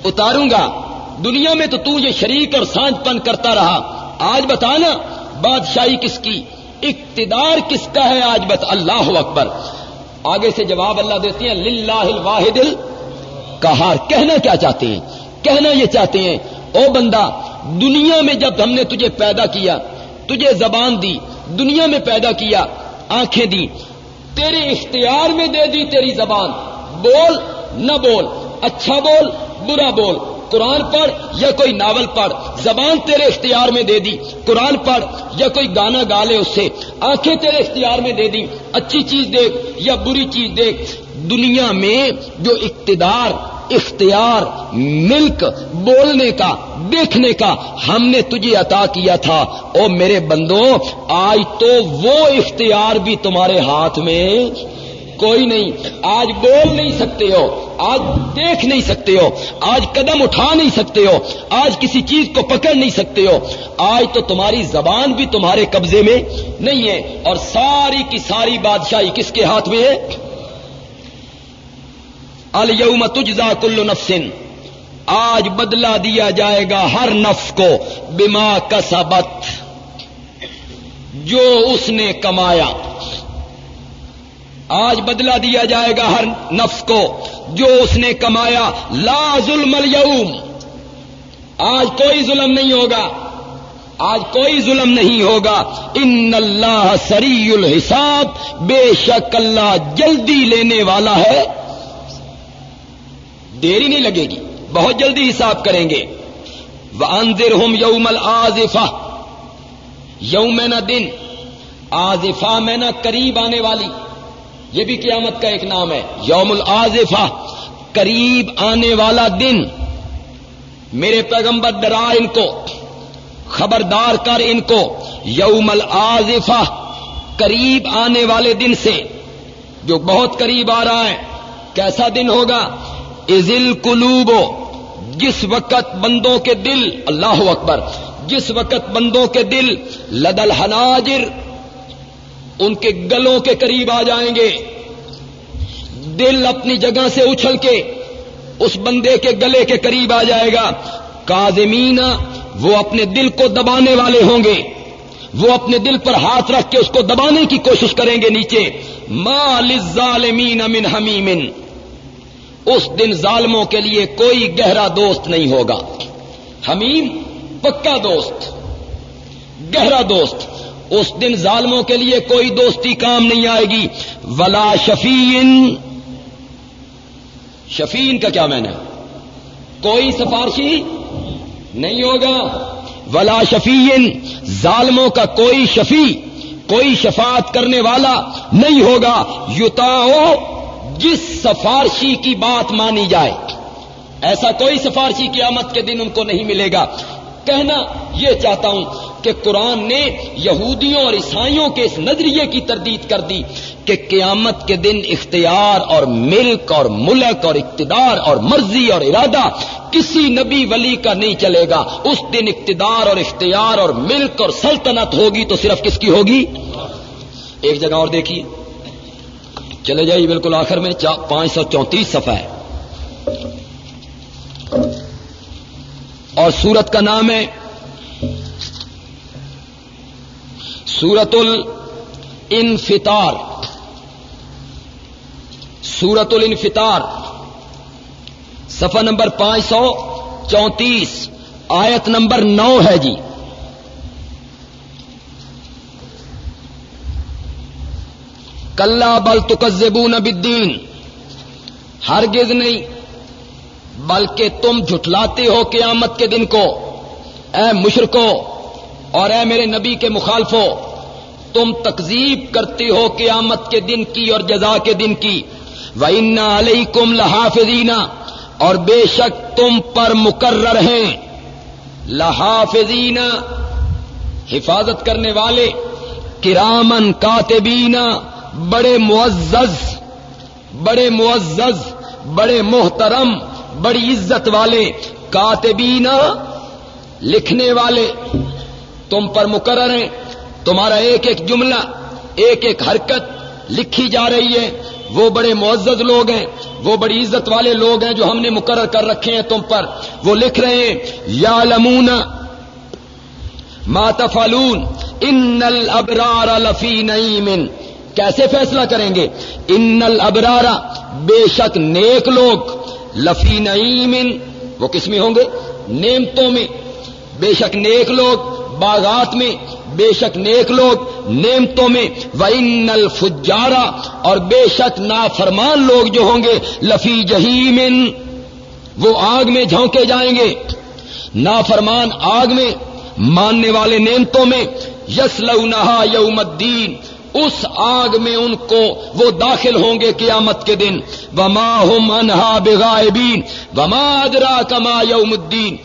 اتاروں گا۔ دنیا میں تو تو یہ شریک اور سانج پن کرتا رہا۔ آج بتانا بادشاہی کس کی؟ اقتدار کس کا ہے آج بت اللہ اکبر؟ آگے سے جواب اللہ دیتے ہیں، للہ الواحد کہار کہنا کیا چاہتے ہیں؟ کہنا یہ چاہتے ہیں، او بندہ، دنیا میں جب ہم نے تجھے پیدا کیا، تجھے زبان دی، دنیا میں پیدا کیا، آنکھیں دی تیرے اختیار میں دے دی تیری زبان، بول، نہ بول اچھا بول، برا بول قرآن پڑھ یا کوئی ناول پڑھ، زبان تیرے اختیار میں دے دی، قرآن پڑھ یا کوئی گانا گا لے اس سے آنکھیں تیرے اختیار میں دے دی، اچھی چیز دیکھ یا بری چیز دیکھ، دنیا میں جو اقتدار، اختیار، ملک بولنے کا، دیکھنے کا ہم نے تجھے عطا کیا تھا۔ او میرے بندوں آج تو وہ اختیار بھی تمہارے ہاتھ میں کوئی نہیں۔ آج بول نہیں سکتے ہو۔ آج دیکھ نہیں سکتے ہو۔ آج قدم اٹھا نہیں سکتے ہو۔ آج کسی چیز کو پکڑ نہیں سکتے ہو۔ آج تو تمہاری زبان بھی تمہارے قبضے میں نہیں ہے۔ اور ساری کی ساری بادشاہی کس کے ہاتھ میں ہے؟ الم تجزا کل نفسن۔ آج بدلا دیا جائے گا ہر نفس کو بما کسبت۔ جو اس نے کمایا۔ آج بدلا دیا جائے گا ہر نفس کو جو اس نے کمایا۔ لا ظلم اليوم۔ آج کوئی ظلم نہیں ہوگا۔ آج کوئی ظلم نہیں ہوگا۔ ان اللہ سری الحساب۔ بے شک اللہ جلدی لینے والا ہے۔ دیری نہیں لگے گی۔ بہت جلدی حساب کریں گے۔ وہ انضر ہوں یوم الزفا یوم نہ دن آزفا میں قریب آنے والی۔ یہ بھی قیامت کا ایک نام ہے یوم العظفہ قریب آنے والا دن۔ میرے پیغمبر ڈرا ان کو، خبردار کر ان کو یوم العظفہ قریب آنے والے دن سے۔ جو بہت قریب آ رہا ہے، کیسا دن ہوگا؟ ازل کلوبو جس وقت بندوں کے دل، اللہ اکبر، جس وقت بندوں کے دل، لدل حناجر ان کے گلوں کے قریب آ جائیں گے۔ دل اپنی جگہ سے اچھل کے اس بندے کے گلے کے قریب آ جائے گا۔ کازمین وہ اپنے دل کو دبانے والے ہوں گے۔ وہ اپنے دل پر ہاتھ رکھ کے اس کو دبانے کی کوشش کریں گے نیچے۔ مال ظالمین من حمیم اس دن ظالموں کے لیے کوئی گہرا دوست نہیں ہوگا۔ حمیم پکا دوست۔ گہرا دوست۔ اس دن ظالموں کے لیے کوئی دوستی کام نہیں آئے گی۔ ولا شفین شفین کا کیا میں نے کوئی سفارشی نہیں ہوگا۔ ولا شفین ظالموں کا کوئی شفیع، کوئی شفاعت کرنے والا نہیں ہوگا۔ یوتا جس سفارشی کی بات مانی جائے۔ ایسا کوئی سفارشی قیامت کے دن ان کو نہیں ملے گا۔ کہنا یہ چاہتا ہوں کہ قرآن نے یہودیوں اور عیسائیوں کے اس نظریے کی تردید کر دی کہ قیامت کے دن اختیار اور ملک اور ملک اور اقتدار اور مرضی اور ارادہ کسی نبی ولی کا نہیں چلے گا۔ اس دن اقتدار اور اختیار اور ملک اور سلطنت ہوگی تو صرف کس کی ہوگی؟ ایک جگہ اور دیکھیے۔ چلے جائیے بالکل آخر میں پانچ سو چونتیس صفحہ ہے۔ اور سورت کا نام ہے سورت الانفطار. سورت الانفطار. صفحہ نمبر پانچ سو چونتیس، آیت نمبر نو ہے جی۔ کلّا بل تکزبون بالدین۔ ہرگز نہیں، بلکہ تم جھٹلاتے ہو قیامت کے دن کو۔ اے مشرکو اور اے میرے نبی کے مخالفو تم تکزیب کرتے ہو قیامت کے دن کی اور جزا کے دن کی۔ و ان علیہ کم اور بے شک تم پر مقرر ہیں۔ لحافظینہ حفاظت کرنے والے۔ کرامن کاتبینہ بڑے معزز۔ بڑے معزز۔ بڑے محترم۔ بڑی عزت والے۔ کاتبینا لکھنے والے۔ تم پر مقرر ہیں۔ تمہارا ایک ایک جملہ، ایک ایک حرکت لکھی جا رہی ہے۔ وہ بڑے معزز لوگ ہیں، وہ بڑی عزت والے لوگ ہیں جو ہم نے مقرر کر رکھے ہیں تم پر۔ وہ لکھ رہے ہیں یا لمون ماتفالون ان الابرار لفی نعیم کیسے فیصلہ کریں گے؟ ان الابرار بے شک نیک لوگ۔ لفی نعیم وہ کس میں ہوں گے؟ نعمتوں میں بے شک نیک لوگ، باغات میں۔ بے شک نیک لوگ نعمتوں میں و الفجارا اور بے شک نافرمان لوگ جو ہوں گے، لفی جہیم وہ آگ میں جھونکے جائیں گے۔ نافرمان آگ میں ماننے والے نعمتوں میں یس لہا یوم الدین، اس آگ میں ان کو وہ داخل ہوں گے قیامت کے دن۔ وما ہم انہا بغائبین وما ادرا کما یوم الدین۔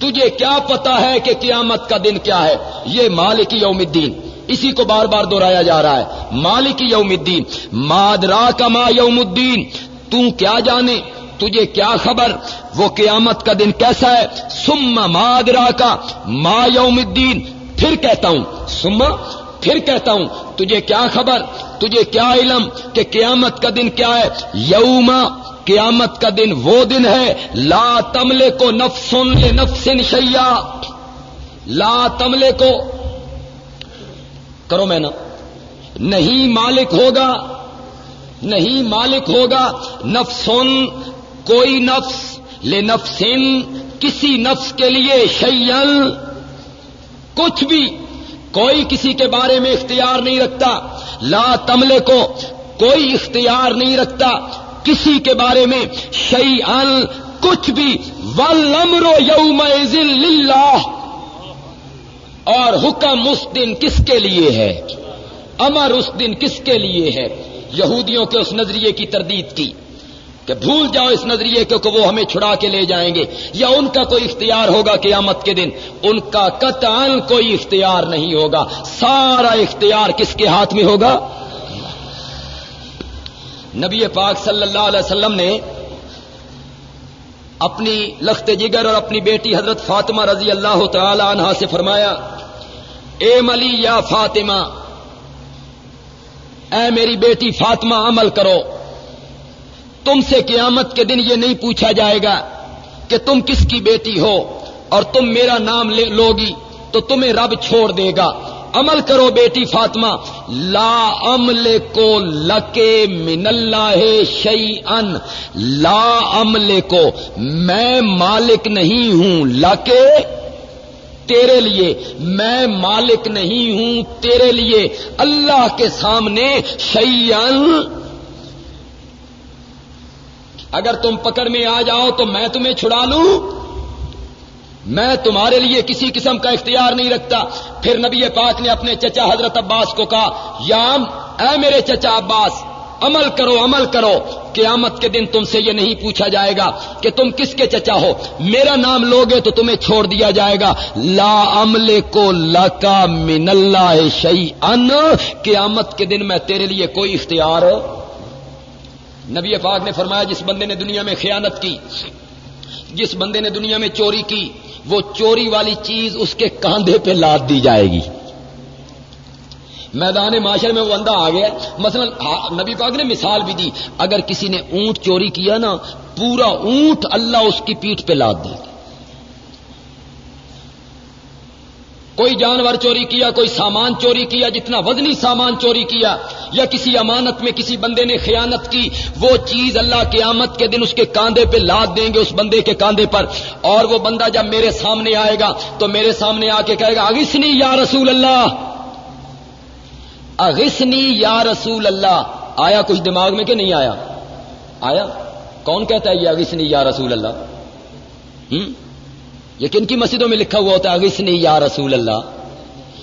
تجھے کیا پتا ہے کہ قیامت کا دن کیا ہے؟ یہ مالک یوم الدین. اسی کو بار بار دوہرایا جا رہا ہے. مالک یوم الدین. مادرا کما یوم الدین. تو کیا جانے؟ تجھے کیا خبر؟ وہ قیامت کا دن کیسا ہے؟ سم مادرا کا ما یوم الدین. پھر کہتا ہوں. سما پھر کہتا ہوں. تجھے کیا خبر؟ تجھے کیا علم کہ قیامت کا دن کیا ہے؟ یوما قیامت کا دن وہ دن ہے، لا تملے کو نفسن لے نفسن شیا لا تملے کو کرو میں نا۔ نہیں مالک ہوگا، نہیں مالک ہوگا نفسن، کوئی نفس لے نفسن کسی نفس کے لیے شیل کچھ بھی، کوئی کسی کے بارے میں اختیار نہیں رکھتا۔ لا تملے کو کوئی اختیار نہیں رکھتا۔ کسی کے بارے میں شعی ان کچھ بھی ولمرو یوم اللہ اور حکم اس دن کس کے لیے ہے؟ امر اس دن کس کے لیے ہے؟ یہودیوں کے اس نظریے کی تردید کی کہ بھول جاؤ اس نظریے کو کہ وہ ہمیں چھڑا کے لے جائیں گے، یا ان کا کوئی اختیار ہوگا قیامت کے دن؟ ان کا قطعا کوئی اختیار نہیں ہوگا۔ سارا اختیار کس کے ہاتھ میں ہوگا؟ نبی پاک صلی اللہ علیہ وسلم نے اپنی لخت جگر اور اپنی بیٹی حضرت فاطمہ رضی اللہ تعالی عنہ سے فرمایا، اے ملی یا فاطمہ، اے میری بیٹی فاطمہ عمل کرو۔ تم سے قیامت کے دن یہ نہیں پوچھا جائے گا کہ تم کس کی بیٹی ہو اور تم میرا نام لوگی تو تمہیں رب چھوڑ دے گا۔ عمل کرو بیٹی فاطمہ، لا عمل کو لکے من اللہ شعی ان لا عمل کو میں مالک نہیں ہوں لکے تیرے لیے۔ میں مالک نہیں ہوں، تیرے لیے۔ اللہ کے سامنے شعی اگر تم پکڑ میں آ جاؤ تو میں تمہیں چھڑا لوں۔ میں تمہارے لیے کسی قسم کا اختیار نہیں رکھتا۔ پھر نبی پاک نے اپنے چچا حضرت عباس کو کہا یام اے میرے چچا عباس، عمل کرو عمل کرو۔ قیامت کے دن تم سے یہ نہیں پوچھا جائے گا کہ تم کس کے چچا ہو۔ میرا نام لوگے تو تمہیں چھوڑ دیا جائے گا۔ لا عمل کو لکا من اللہ شعی ان قیامت کے دن میں تیرے لیے کوئی اختیار۔ نبی پاک نے فرمایا، جس بندے نے دنیا میں خیانت کی جس بندے نے دنیا میں چوری کی، وہ چوری والی چیز اس کے کاندھے پہ لاد دی جائے گی۔ میدان معاشر میں وہ اندھا آ گیا۔ مثلا نبی پاک نے مثال بھی دی۔ اگر کسی نے اونٹ چوری کیا نا، پورا اونٹ اللہ اس کی پیٹھ پہ لاد دے گا۔ کوئی جانور چوری کیا، کوئی سامان چوری کیا، جتنا وزنی سامان چوری کیا، یا کسی امانت میں کسی بندے نے خیانت کی، وہ چیز اللہ قیامت کے دن اس کے کاندھے پہ لاد دیں گے، اس بندے کے کاندھے پر۔ اور وہ بندہ جب میرے سامنے آئے گا، تو میرے سامنے آ کے کہے گا اگسنی یا رسول اللہ! اغسنی یا رسول اللہ! آیا کچھ دماغ میں کہ نہیں آیا؟ آیا؟ کون کہتا ہے یہ اغسنی یا رسول اللہ؟ ہوں یہ کن کی مسجدوں میں لکھا ہوا ہوتا ہے اگسنی یا رسول اللہ؟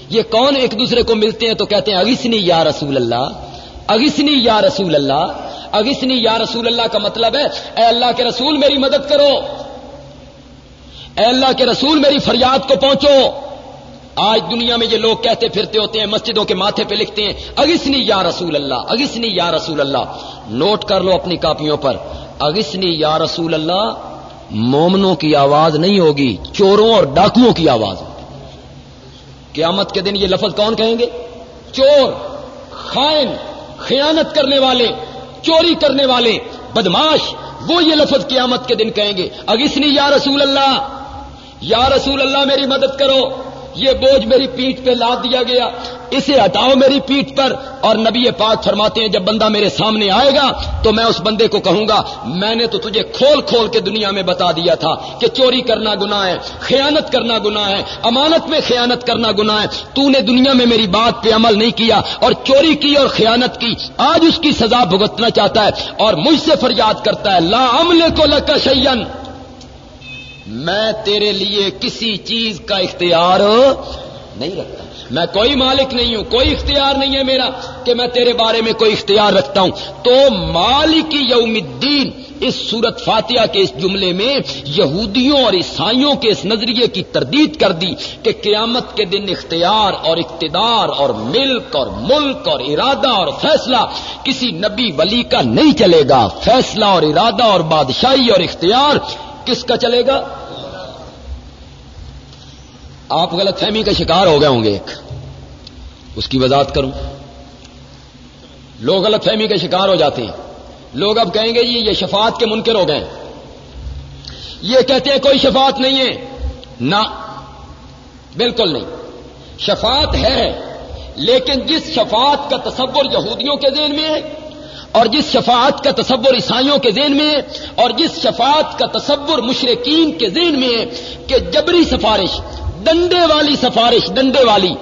یہ کون ایک دوسرے کو ملتے ہیں تو کہتے ہیں اگسنی یا رسول اللہ؟ اگسنی یا رسول اللہ؟ اگسنی یا رسول اللہ کا مطلب ہے، اے اللہ کے رسول میری مدد کرو۔ اے اللہ کے رسول میری فریاد کو پہنچو۔ آج دنیا میں یہ لوگ کہتے پھرتے ہوتے ہیں، مسجدوں کے ماتھے پہ لکھتے ہیں اگسنی یا رسول اللہ اگسنی یا رسول اللہ۔ نوٹ کر لو اپنی کاپیوں پر اگسنی یا رسول اللہ مومنوں کی آواز نہیں ہوگی، چوروں اور ڈاکوؤں کی آواز ہوگی۔ قیامت کے دن یہ لفظ کون کہیں گے؟ چور، خائن، خیانت کرنے والے، چوری کرنے والے بدماش وہ یہ لفظ قیامت کے دن کہیں گے۔ اگسنی یا رسول اللہ، یا رسول اللہ میری مدد کرو یہ بوجھ میری پیٹھ پہ لاد دیا گیا، اسے ہٹاؤ میری پیٹھ پر۔ اور نبی پاک فرماتے ہیں، جب بندہ میرے سامنے آئے گا تو میں اس بندے کو کہوں گا، میں نے تو تجھے کھول کھول کے دنیا میں بتا دیا تھا کہ چوری کرنا گنا ہے، خیانت کرنا گنا ہے، امانت میں خیانت کرنا گنا ہے۔ تو نے دنیا میں میری بات پہ عمل نہیں کیا اور چوری کی اور خیانت کی، آج اس کی سزا بھگتنا چاہتا ہے اور مجھ سے فریاد کرتا ہے، لا عمل کو لکا شیئن۔ میں تیرے لیے کسی چیز کا اختیار نہیں رکھتا۔ میں کوئی مالک نہیں ہوں، کوئی اختیار نہیں ہے میرا کہ میں تیرے بارے میں کوئی اختیار رکھتا ہوں۔ تو مالک یوم الدین، اس صورت فاتحہ کے اس جملے میں یہودیوں اور عیسائیوں کے اس نظریے کی تردید کر دی کہ قیامت کے دن اختیار اور اقتدار اور ملک اور ملک اور ارادہ اور فیصلہ کسی نبی ولی کا نہیں چلے گا۔ فیصلہ اور ارادہ اور بادشاہی اور اختیار کس کا چلے گا؟ آپ غلط فہمی کا شکار ہو گئے ہوں گے ایک۔ اس کی وضاحت کروں۔ لوگ غلط فہمی کا شکار ہو جاتے ہیں۔ لوگ اب کہیں گے جی یہ شفاعت کے منکر ہو گئے۔ یہ کہتے ہیں کوئی شفاعت نہیں ہے۔ نہ۔ بالکل نہیں۔ شفاعت ہے، لیکن جس شفاعت کا تصور یہودیوں کے ذہن میں ہے اور جس شفاعت کا تصور عیسائیوں کے ذہن میں ہے، اور جس شفاعت کا تصور مشرقین کے ذہن میں ہے کہ جبری سفارش، ڈنڈے والی سفارش، ڈنڈے والی،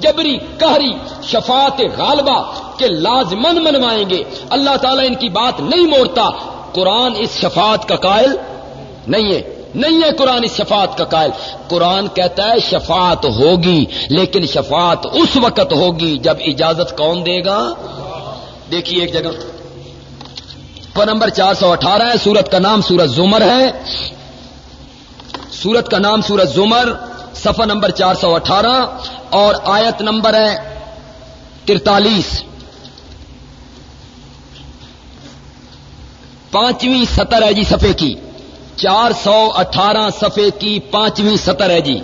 جبری کہری شفاعت غالبہ کے لازمن منوائیں گے۔ اللہ تعالیٰ ان کی بات نہیں موڑتا، قرآن اس شفاعت کا قائل نہیں ہے۔ نہیں ہے قرآن اس شفاعت کا قائل۔ قرآن کہتا ہے شفاعت ہوگی، لیکن شفاعت اس وقت ہوگی جب اجازت کون دے گا؟ دیکھیے ایک جگہ۔ نمبر چار سو اٹھارہ ہے، سورت کا نام سورت زمر ہے۔ سورت کا نام سورت زمر، صفحہ نمبر چار سو اٹھارہ۔ اور آیت نمبر ہے ترتالیس۔ پانچویں سطر ہے جی سفے کی۔ چار سو اٹھارہ سفے کی پانچویں سطر ہے جی۔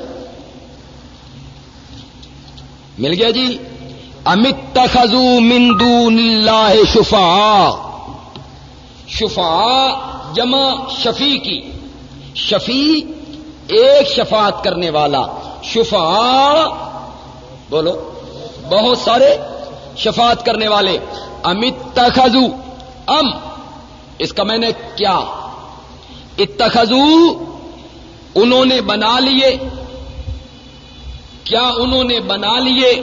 مل گیا جی؟ امت تخذو مندو اللہ شفا شفا جمع شفی کی. شفی ایک شفاعت کرنے والا. شفا بولو. بہت سارے شفاعت کرنے والے. امت تخذو ام. اس کا میں نے کیا؟ اتخذو انہوں نے بنا لیے. کیا انہوں نے بنا لیے؟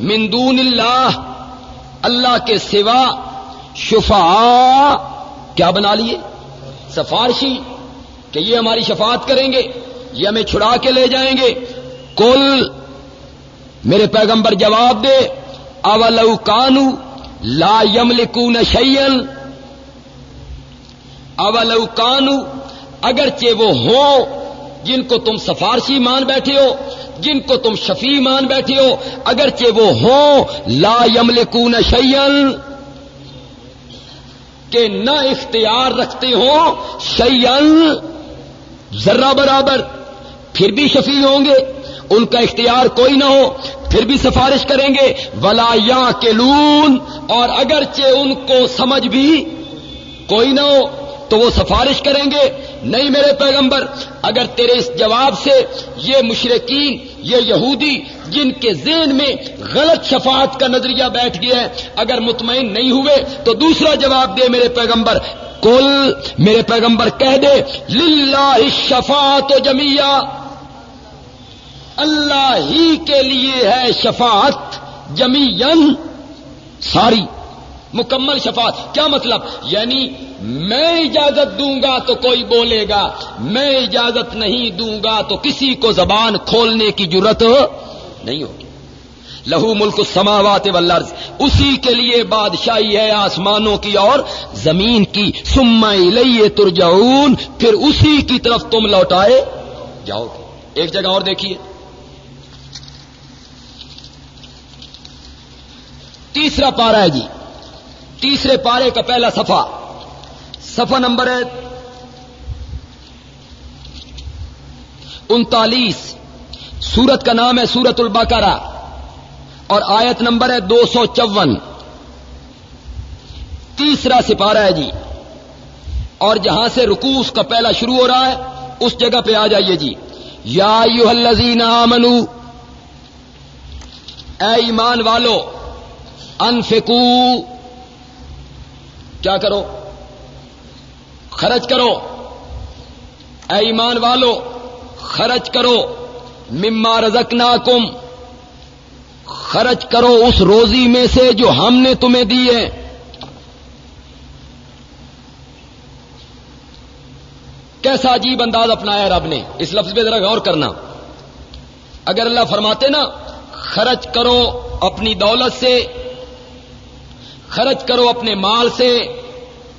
مندون اللہ اللہ کے سوا شفا کیا بنا لیے؟ سفارشی کہ یہ ہماری شفاعت کریں گے، یہ ہمیں چھڑا کے لے جائیں گے۔ کل میرے پیغمبر جواب دے، اولو کانو لا یملکون شیئن اولو کانو، اگرچہ وہ ہوں جن کو تم سفارشی مان بیٹھے ہو جن کو تم شفیع مان بیٹھے ہو، اگرچہ وہ ہوں، لا یملکون شیئن کہ نہ اختیار رکھتے ہوں شیئن ذرہ برابر، پھر بھی شفیع ہوں گے، ان کا اختیار کوئی نہ ہو، پھر بھی سفارش کریں گے، ولا یا کے لون اور اگرچہ ان کو سمجھ بھی کوئی نہ ہو تو وہ سفارش کریں گے، نہیں میرے پیغمبر، اگر تیرے اس جواب سے یہ مشرقین یہ یہودی جن کے ذہن میں غلط شفاعت کا نظریہ بیٹھ گیا ہے، اگر مطمئن نہیں ہوئے، تو دوسرا جواب دے میرے پیغمبر۔ کل میرے پیغمبر کہہ دے، للہ شفاعت و جمیا اللہ ہی کے لیے ہے شفاعت جمی ساری۔ مکمل شفاعت. کیا مطلب؟ یعنی میں اجازت دوں گا تو کوئی بولے گا، میں اجازت نہیں دوں گا تو کسی کو زبان کھولنے کی ضرورت نہیں ہوگی۔ لہو ملک سماوات والارض، اسی کے لیے بادشاہی ہے آسمانوں کی اور زمین کی۔ سما لئیے ترجعون، پھر اسی کی طرف تم لوٹائے جاؤ گے۔ ایک جگہ اور دیکھیے۔ تیسرا پارا ہے جی۔ تیسرے پارے کا پہلا سفا سفا نمبر ہے انتالیس۔ سورت کا نام ہے سورت البقرہ۔ اور آیت نمبر ہے دو سو چون۔ تیسرا سپارہ ہے جی۔ اور جہاں سے رکوس کا پہلا شروع ہو رہا ہے، اس جگہ پہ آ جائیے جی۔ یا یو الزین منو اے ایمان والو انفکو کیا کرو؟ خرچ کرو۔ اے ایمان والو، خرچ کرو۔ مما رزکنا کم خرچ کرو اس روزی میں سے جو ہم نے تمہیں دی ہے۔ کیسا عجیب انداز اپنایا رب نے۔ اس لفظ پہ ذرا غور کرنا۔ اگر اللہ فرماتے نا، خرچ کرو اپنی دولت سے۔ خرچ کرو اپنے مال سے،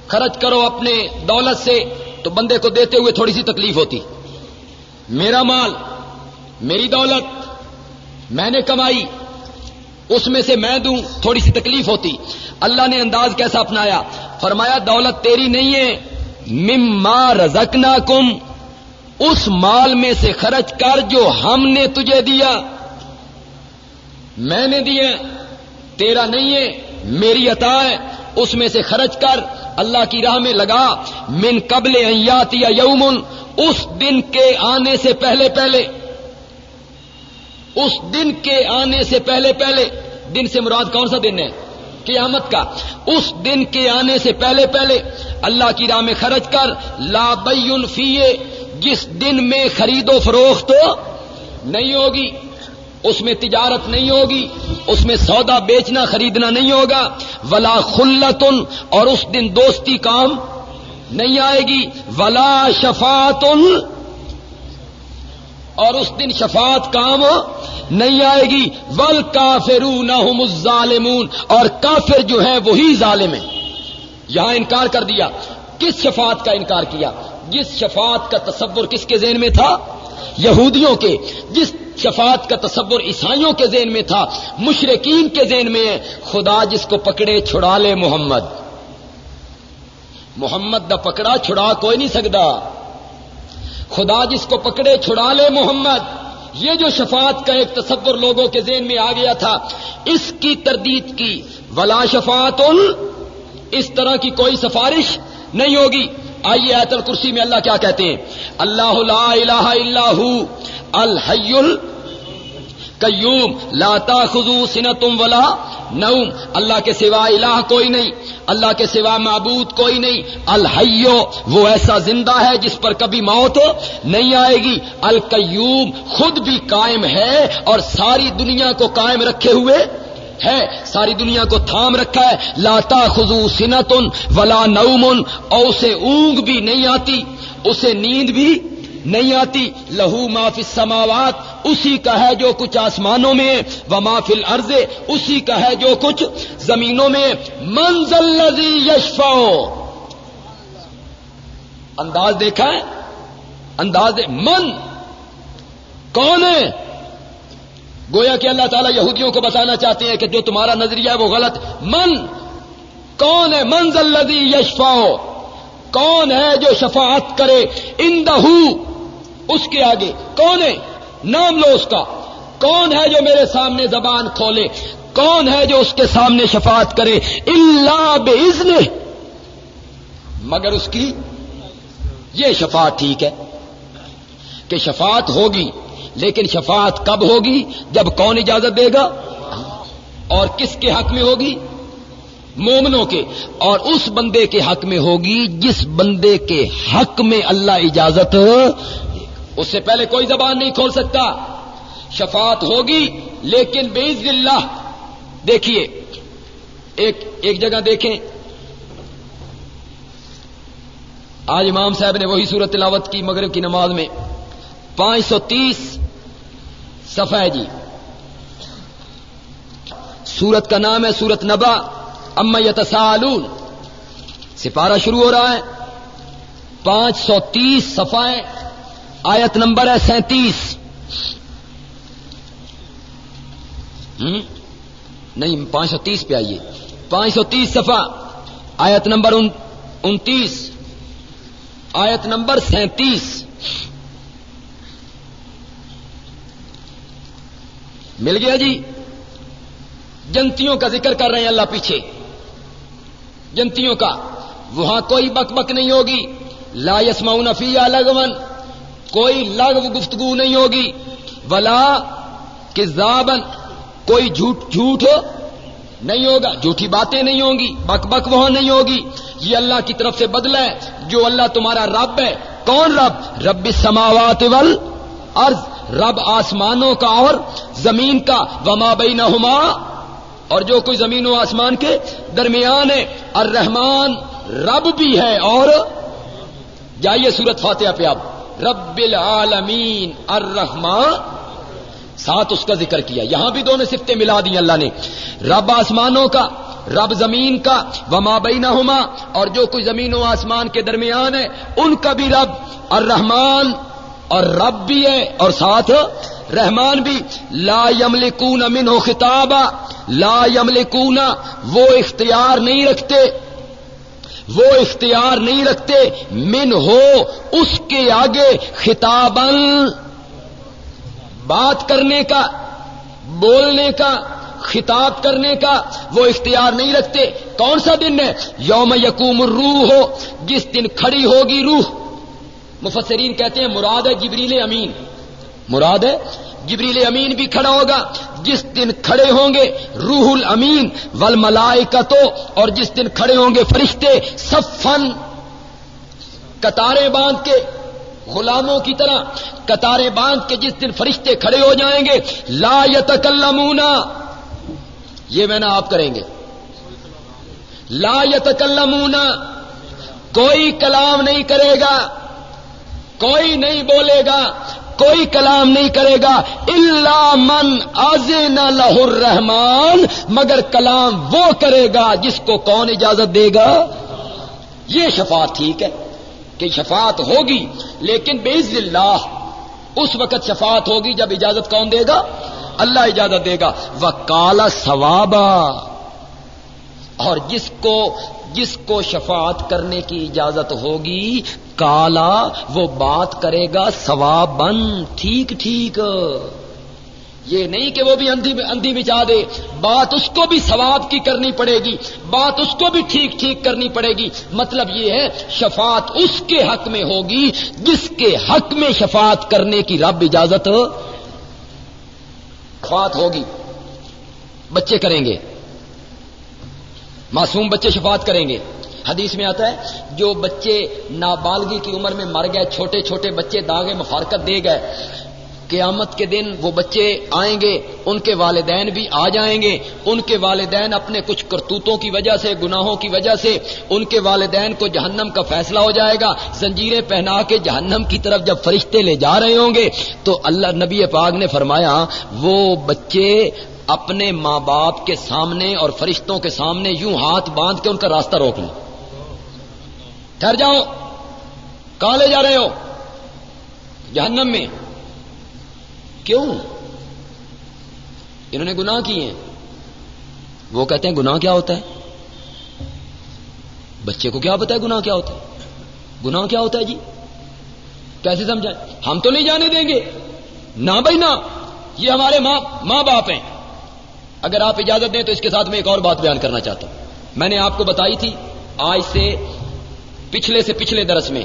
خرچ کرو اپنے دولت سے، تو بندے کو دیتے ہوئے تھوڑی سی تکلیف ہوتی۔ میرا مال، میری دولت، میں نے کمائی، اس میں سے میں دوں، تھوڑی سی تکلیف ہوتی۔ اللہ نے انداز کیسا اپنایا؟ فرمایا، دولت تیری نہیں ہے۔ مما رزکنا کم اس مال میں سے خرچ کر جو ہم نے تجھے دیا۔ میں نے دیا، تیرا نہیں ہے۔ میری عطا ہے، اس میں سے خرچ کر اللہ کی راہ میں لگا۔ من قبل ایاتی یا یومن، اس دن کے آنے سے پہلے پہلے۔ اس دن کے آنے سے پہلے پہلے۔ دن سے مراد کون سا دن ہے؟ قیامت کا۔ اس دن کے آنے سے پہلے پہلے۔ اللہ کی راہ میں خرچ کر۔ لا بین فیے جس دن میں خرید و فروخت نہیں ہوگی۔ اس میں تجارت نہیں ہوگی، اس میں سودا بیچنا، خریدنا نہیں ہوگا۔ ولا خلتن اور اس دن دوستی کام نہیں آئے گی۔ ولا شفاتن اور اس دن شفات کام نہیں آئے گی۔ ول کافرون ظالمون اور کافر جو ہے وہی ظالم ہے یہاں انکار کر دیا۔ کس شفاعت کا انکار کیا؟ جس شفاعت کا تصور کس کے ذہن میں تھا؟ یہودیوں کے۔ جس شفاعت کا تصور عیسائیوں کے ذہن میں تھا مشرقین کے ذہن میں خدا جس کو پکڑے، چھڑا لے محمد۔ محمد دا پکڑا، چھڑا کوئی نہیں سکتا۔ خدا جس کو پکڑے، چھڑا لے محمد۔ یہ جو شفاعت کا ایک تصور لوگوں کے ذہن میں آ گیا تھا، اس کی تردید کی۔ ولا شفاعت اس طرح کی کوئی سفارش نہیں ہوگی۔ آئیے ایت الکرسی میں اللہ کیا کہتے ہیں؟ اللہ لا الہ الا ہو، الحی القیوم، لا تاخذو سنتم ولا نوم۔ اللہ کے سوا الہ کوئی نہیں، اللہ کے سوا معبود کوئی نہیں۔ الحیو وہ ایسا زندہ ہے جس پر کبھی موت نہیں آئے گی۔ القیوم، خود بھی قائم ہے اور ساری دنیا کو قائم رکھے ہوئے ہے ساری دنیا کو تھام رکھا ہے لاتا خزو سنتن ولا نومن اور اسے اونگ بھی نہیں آتی، اسے نیند بھی نہیں آتی۔ لہو معاف سماوات اسی کا ہے جو کچھ آسمانوں میں و مافل عرض اسی کا ہے جو کچھ زمینوں میں منزل یشفا انداز دیکھا ہے؟ انداز من، کون ہے؟ گویا کہ اللہ تعالیٰ یہودیوں کو بتانا چاہتے ہیں کہ جو تمہارا نظریہ ہے وہ غلط۔ من؟ کون ہے منزل لدی یشفا کون ہے جو شفاعت کرے؟ ان اس کے آگے۔ کون ہے؟ نام لو اس کا۔ کون ہے جو میرے سامنے زبان کھولے؟ کون ہے جو اس کے سامنے شفاعت کرے؟ اللہ بزن مگر اس کی یہ شفاعت ٹھیک ہے کہ شفاعت ہوگی۔ لیکن شفاعت کب ہوگی؟ جب کون اجازت دے گا؟ اور کس کے حق میں ہوگی؟ مومنوں کے۔ اور اس بندے کے حق میں ہوگی جس بندے کے حق میں اللہ اجازت اس سے پہلے کوئی زبان نہیں کھول سکتا۔ شفاعت ہوگی، لیکن بےز اللہ۔ دیکھیے، ایک ایک جگہ دیکھیں۔ آج امام صاحب نے وہی صورت تلاوت کی مغرب کی نماز میں۔ پانچ سو تیس صفحہ جی۔ سورت کا نام ہے سورت نبا، اما یتسالون سپارہ شروع ہو رہا ہے۔ پانچ سو تیس صفائیں آیت نمبر ہے سینتیس۔ نہیں، پانچ سو تیس پہ آئیے۔ پانچ سو تیس صفا آیت نمبر انتیس۔ آیت نمبر سینتیس۔ مل گیا جی۔ جنتیوں کا ذکر کر رہے ہیں اللہ پیچھے۔ جنتیوں کا۔ وہاں کوئی بک بک نہیں ہوگی۔ لا یسما فی لگون کوئی لغو گفتگو نہیں ہوگی۔ ولا کزابن کوئی جھوٹ جھوٹ نہیں ہوگا۔ جھوٹی باتیں نہیں ہوں گی۔ بک بک وہاں نہیں ہوگی۔ یہ اللہ کی طرف سے بدلا ہے۔ جو اللہ تمہارا رب ہے۔ کون رب؟ رب سماوات ول ارض رب آسمانوں کا اور زمین کا، وما بینہما اور جو کوئی زمین و آسمان کے درمیان ہے الرحمان رب بھی ہے اور جائیے سورت فاتحہ پہ آپ۔ رب العالمین الرحمان ساتھ اس کا ذکر کیا۔ یہاں بھی دونوں سفتیں ملا دی اللہ نے۔ رب آسمانوں کا، رب زمین کا، وما بینہما اور جو کوئی زمین و آسمان کے درمیان ہے، ان کا بھی رب الرحمان اور رب بھی ہے اور ساتھ رحمان بھی. لا یملکون امن ہو خطاب لا یملکون. وہ اختیار نہیں رکھتے. وہ اختیار نہیں رکھتے. من ہو اس کے آگے خطاب بات کرنے کا، بولنے کا، خطاب کرنے کا وہ اختیار نہیں رکھتے. کون سا دن ہے؟ یوم یقوم روح ہو جس دن کھڑی ہوگی روح. مفسرین کہتے ہیں مراد ہے جبریل امین۔ مراد ہے جبریل امین بھی کھڑا ہوگا۔ جس دن کھڑے ہوں گے روح الامین ول اور جس دن کھڑے ہوں گے فرشتے سفن کتارے باندھ کے، غلاموں کی طرح کتارے باندھ کے جس دن فرشتے کھڑے ہو جائیں گے، لا یتکلمونا یہ میں نا آپ کریں گے۔ لا یتکلمونا کوئی کلام نہیں کرے گا۔ کوئی نہیں بولے گا، کوئی کلام نہیں کرے گا اللہ من آز نہ الرحمان مگر کلام وہ کرے گا جس کو کون اجازت دے گا؟ یہ شفاعت ٹھیک ہے کہ شفاعت ہوگی، لیکن بیز اللہ اس وقت شفاعت ہوگی جب اجازت کون دے گا؟ اللہ اجازت دے گا۔ وہ کالا ثوابا۔ اور جس کو جس کو شفاعت کرنے کی اجازت ہوگی، کالا وہ بات کرے گا ثواب بند ٹھیک ٹھیک۔ یہ نہیں کہ وہ بھی اندھی اندھی بچا دے۔ بات اس کو بھی ثواب کی کرنی پڑے گی۔ بات اس کو بھی ٹھیک ٹھیک کرنی پڑے گی۔ مطلب یہ ہے، شفاعت اس کے حق میں ہوگی جس کے حق میں شفاعت کرنے کی رب اجازت شفاعت ہوگی۔ بچے کریں گے۔ معصوم بچے شفاعت کریں گے۔ حدیث میں آتا ہے، جو بچے نابالغی کی عمر میں مر گئے، چھوٹے چھوٹے بچے داغے مفارکت دے گئے، قیامت کے دن وہ بچے آئیں گے، ان کے والدین بھی آ جائیں گے۔ ان کے والدین اپنے کچھ کرتوتوں کی وجہ سے، گناہوں کی وجہ سے، ان کے والدین کو جہنم کا فیصلہ ہو جائے گا۔ زنجیریں پہنا کے جہنم کی طرف جب فرشتے لے جا رہے ہوں گے، تو اللہ نبی پاک نے فرمایا، وہ بچے اپنے ماں باپ کے سامنے اور فرشتوں کے سامنے یوں ہاتھ باندھ کے ان کا راستہ روک لیں۔ ٹھہر جاؤ۔ کہاں لے جا رہے ہو؟ جہنم میں۔ کیوں؟ انہوں نے گناہ کیے ہیں۔ وہ کہتے ہیں گناہ کیا ہوتا ہے؟ بچے کو کیا پتا ہے گناہ کیا ہوتا ہے؟ گناہ کیا ہوتا ہے جی؟ کیسے سمجھائیں؟ ہم تو نہیں جانے دیں گے۔ نہ بھائی نہ، یہ ہمارے ماں ماں باپ ہیں۔ اگر آپ اجازت دیں تو اس کے ساتھ میں ایک اور بات بیان کرنا چاہتا ہوں۔ میں نے آپ کو بتائی تھی، آج سے پچھلے سے پچھلے درس میں،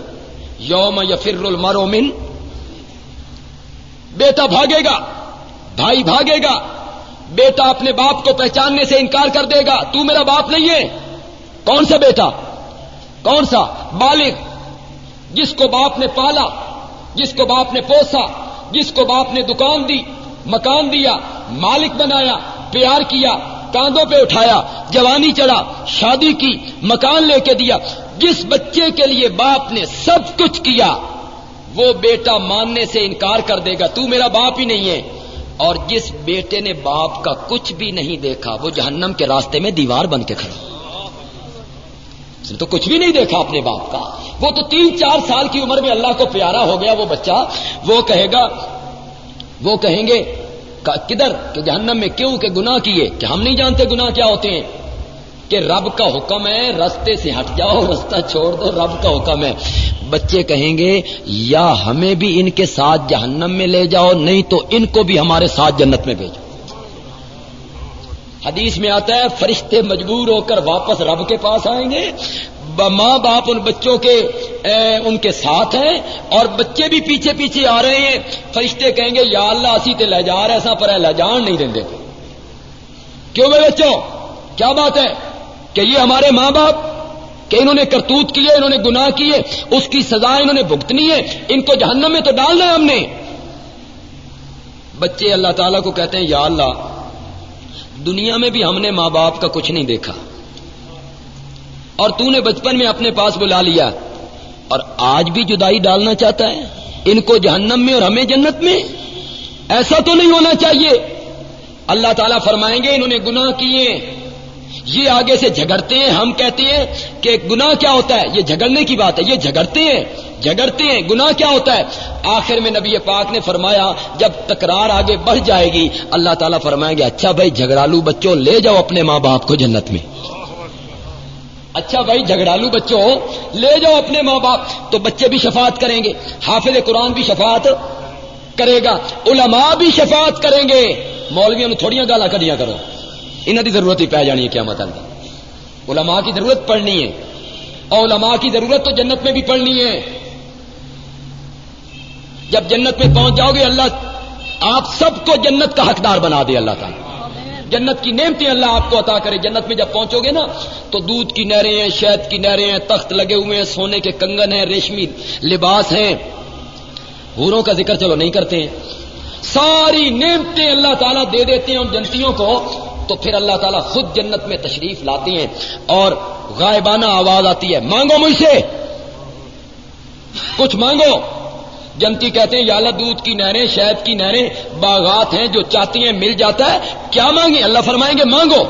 یوم یا فر المرو من، بیٹا بھاگے گا، بھائی بھاگے گا، بیٹا اپنے باپ کو پہچاننے سے انکار کر دے گا، تو میرا باپ نہیں ہے۔ کون سا بیٹا؟ کون سا؟ بالغ، جس کو باپ نے پالا، جس کو باپ نے پوسا، جس کو باپ نے دکان دی، مکان دیا، مالک بنایا پیار کیا، کاندھوں پہ اٹھایا، جوانی چڑھا، شادی کی، مکان لے کے دیا۔ جس بچے کے لیے باپ نے سب کچھ کیا، وہ بیٹا ماننے سے انکار کر دے گا۔ تو میرا باپ ہی نہیں ہے۔ اور جس بیٹے نے باپ کا کچھ بھی نہیں دیکھا، وہ جہنم کے راستے میں دیوار بن کے کھڑا۔ اس نے تو کچھ بھی نہیں دیکھا اپنے باپ کا۔ وہ تو تین، چار سال کی عمر میں اللہ کو پیارا ہو گیا، وہ بچہ۔ وہ کہے گا، وہ کہیں گے کدھر کہ جہنم میں کیوں کہ گناہ کیے کہ ہم نہیں جانتے گناہ کیا ہوتے ہیں کہ رب کا حکم ہے رستے سے ہٹ جاؤ، رستہ چھوڑ دو، رب کا حکم ہے۔ بچے کہیں گے، یا ہمیں بھی ان کے ساتھ جہنم میں لے جاؤ، نہیں تو ان کو بھی ہمارے ساتھ جنت میں بھیجو۔ حدیث میں آتا ہے، فرشتے مجبور ہو کر واپس رب کے پاس آئیں گے۔ ماں باپ ان بچوں کے ان کے ساتھ ہیں اور بچے بھی پیچھے پیچھے آ رہے ہیں۔ فرشتے کہیں گے، یا اللہ، اسی تے لے جا رہے ایسا پر لے جان نہیں دیں کیوں میں بچوں؟ کیا بات ہے؟ کہ یہ ہمارے ماں باپ، کہ انہوں نے کرتوت کیے، انہوں نے گناہ کیے، اس کی سزا انہوں نے بھگتنی ہے، ان کو جہنم میں تو ڈالنا ہے ہم نے۔ بچے اللہ تعالیٰ کو کہتے ہیں، یا اللہ دنیا میں بھی ہم نے ماں باپ کا کچھ نہیں دیکھا۔ اور تو نے بچپن میں اپنے پاس بلا لیا۔ اور آج بھی جدائی ڈالنا چاہتا ہے۔ ان کو جہنم میں اور ہمیں جنت میں۔ ایسا تو نہیں ہونا چاہیے۔ اللہ تعالیٰ فرمائیں گے، انہوں نے گناہ کیے۔ یہ آگے سے جھگڑتے ہیں، ہم کہتے ہیں کہ گناہ کیا ہوتا ہے؟ یہ جھگڑنے کی بات ہے، یہ جھگڑتے ہیں جھگڑتے ہیں، گناہ کیا ہوتا ہے؟ آخر میں نبی پاک نے فرمایا، جب تکرار آگے بڑھ جائے گی، اللہ تعالیٰ فرمائیں گے اچھا بھائی جھگڑالو بچوں، لے جاؤ اپنے ماں باپ کو جنت میں۔ اچھا بھائی جھگڑالو بچوں، لے جاؤ اپنے ماں باپ۔ تو بچے بھی شفاعت کریں گے، حافظ قرآن بھی شفاعت کرے گا، علماء بھی شفاعت کریں گے۔ مولویوں نے تھوڑیاں گالا کدیاں کرو۔ انہوں کی ضرورت ہی پی جانی ہے کیا مت علماء کی ضرورت پڑنی ہے۔ اور علماء کی ضرورت تو جنت میں بھی پڑنی ہے۔ جب جنت میں پہنچ جاؤ گے، اللہ آپ سب کو جنت کا حقدار بنا دے اللہ تعالیٰ۔ جنت کی نعمتیں اللہ آپ کو عطا کرے۔ جنت میں جب پہنچو گے نا، تو دودھ کی نہریں ہیں، شہد کی نہریں ہیں، تخت لگے ہوئے ہیں، سونے کے کنگن ہیں، ریشمی لباس ہیں۔ ہوروں کا ذکر چلو، نہیں کرتے ہیں۔ ساری نعمتیں اللہ تعالیٰ دے دیتے ہیں ان جنتیوں کو تو پھر اللہ تعالیٰ خود جنت میں تشریف لاتی ہیں اور غائبانہ آواز آتی ہے، مانگو مجھ سے۔ کچھ مانگو۔ جنتی کہتے ہیں یالا دودھ کی نہریں، شہد کی نہریں باغات ہیں جو چاہتی ہیں، مل جاتا ہے۔ کیا مانگے اللہ فرمائیں گے، مانگو۔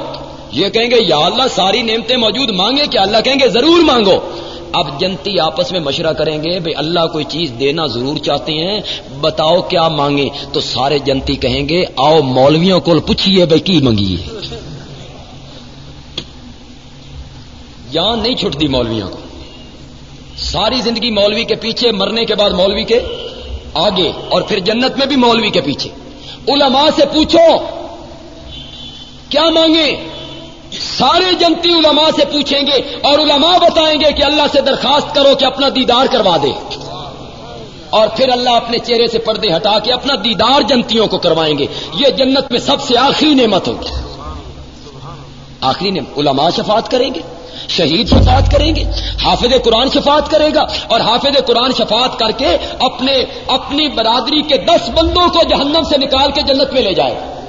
یہ کہیں گے، یا اللہ ساری نعمتیں موجود، مانگے۔ کیا اللہ کہیں گے، ضرور مانگو۔ اب جنتی آپس میں مشورہ کریں گے بھائی اللہ کوئی چیز دینا ضرور چاہتے ہیں، بتاؤ کیا مانگے تو سارے جنتی کہیں گے، آؤ مولویوں کو پوچھیے بھائی کی منگیے جان نہیں چھٹتی مولویوں کو۔ ساری زندگی مولوی کے پیچھے، مرنے کے بعد مولوی کے آگے، اور پھر جنت میں بھی مولوی کے پیچھے۔ علماء سے پوچھو، کیا مانگے سارے جنتی علماء سے پوچھیں گے اور علماء بتائیں گے کہ اللہ سے درخواست کرو کہ اپنا دیدار کروا دے۔ اور پھر اللہ اپنے چہرے سے پردے ہٹا کے اپنا دیدار جنتیوں کو کروائیں گے۔ یہ جنت میں سب سے آخری نعمت ہوگی۔ آخری نعمت علماء شفاعت کریں گے۔ شہید شفاعت کریں گے۔ حافظ قرآن شفاعت کرے گا۔ اور حافظ قرآن شفاعت کر کے اپنے اپنی برادری کے دس بندوں کو جہنم سے نکال کے جنت میں لے جائے۔ گا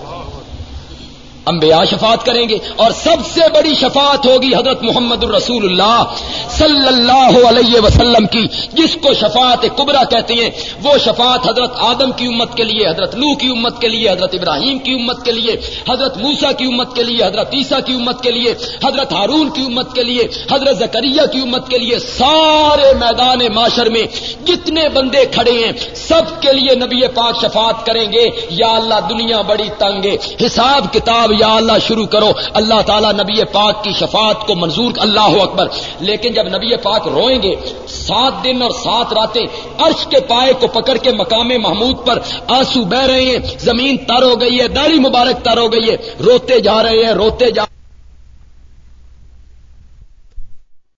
انبیاء شفاعت کریں گے اور سب سے بڑی شفاعت ہوگی حضرت محمد الرسول اللہ صلی اللہ علیہ وسلم کی، جس کو شفاعت کبرا کہتے ہیں۔ وہ شفاعت حضرت آدم کی امت کے لیے، حضرت لو کی امت کے لیے، حضرت ابراہیم کی امت کے لیے، حضرت موسا کی امت کے لیے، حضرت عیسیٰ کی امت کے لیے، حضرت ہارون کی امت کے لیے، حضرت زکریہ کی امت کے لیے، سارے میدان معاشر میں جتنے بندے کھڑے ہیں، سب کے لیے نبی پاک شفاعت کریں گے۔ یا اللہ دنیا بڑی تنگ ہے۔ حساب کتاب یا اللہ شروع کرو، اللہ تعالیٰ نبی پاک کی شفاعت کو منظور، اللہ اکبر۔ لیکن جب نبی پاک روئیں گے، سات دن اور سات راتیں عرش کے پائے کو پکڑ کے مقام محمود پر آنسو بہ رہے ہیں، زمین تر ہو گئی ہے داری مبارک تر ہو گئی ہے۔ روتے جا رہے ہیں، روتے جا رہے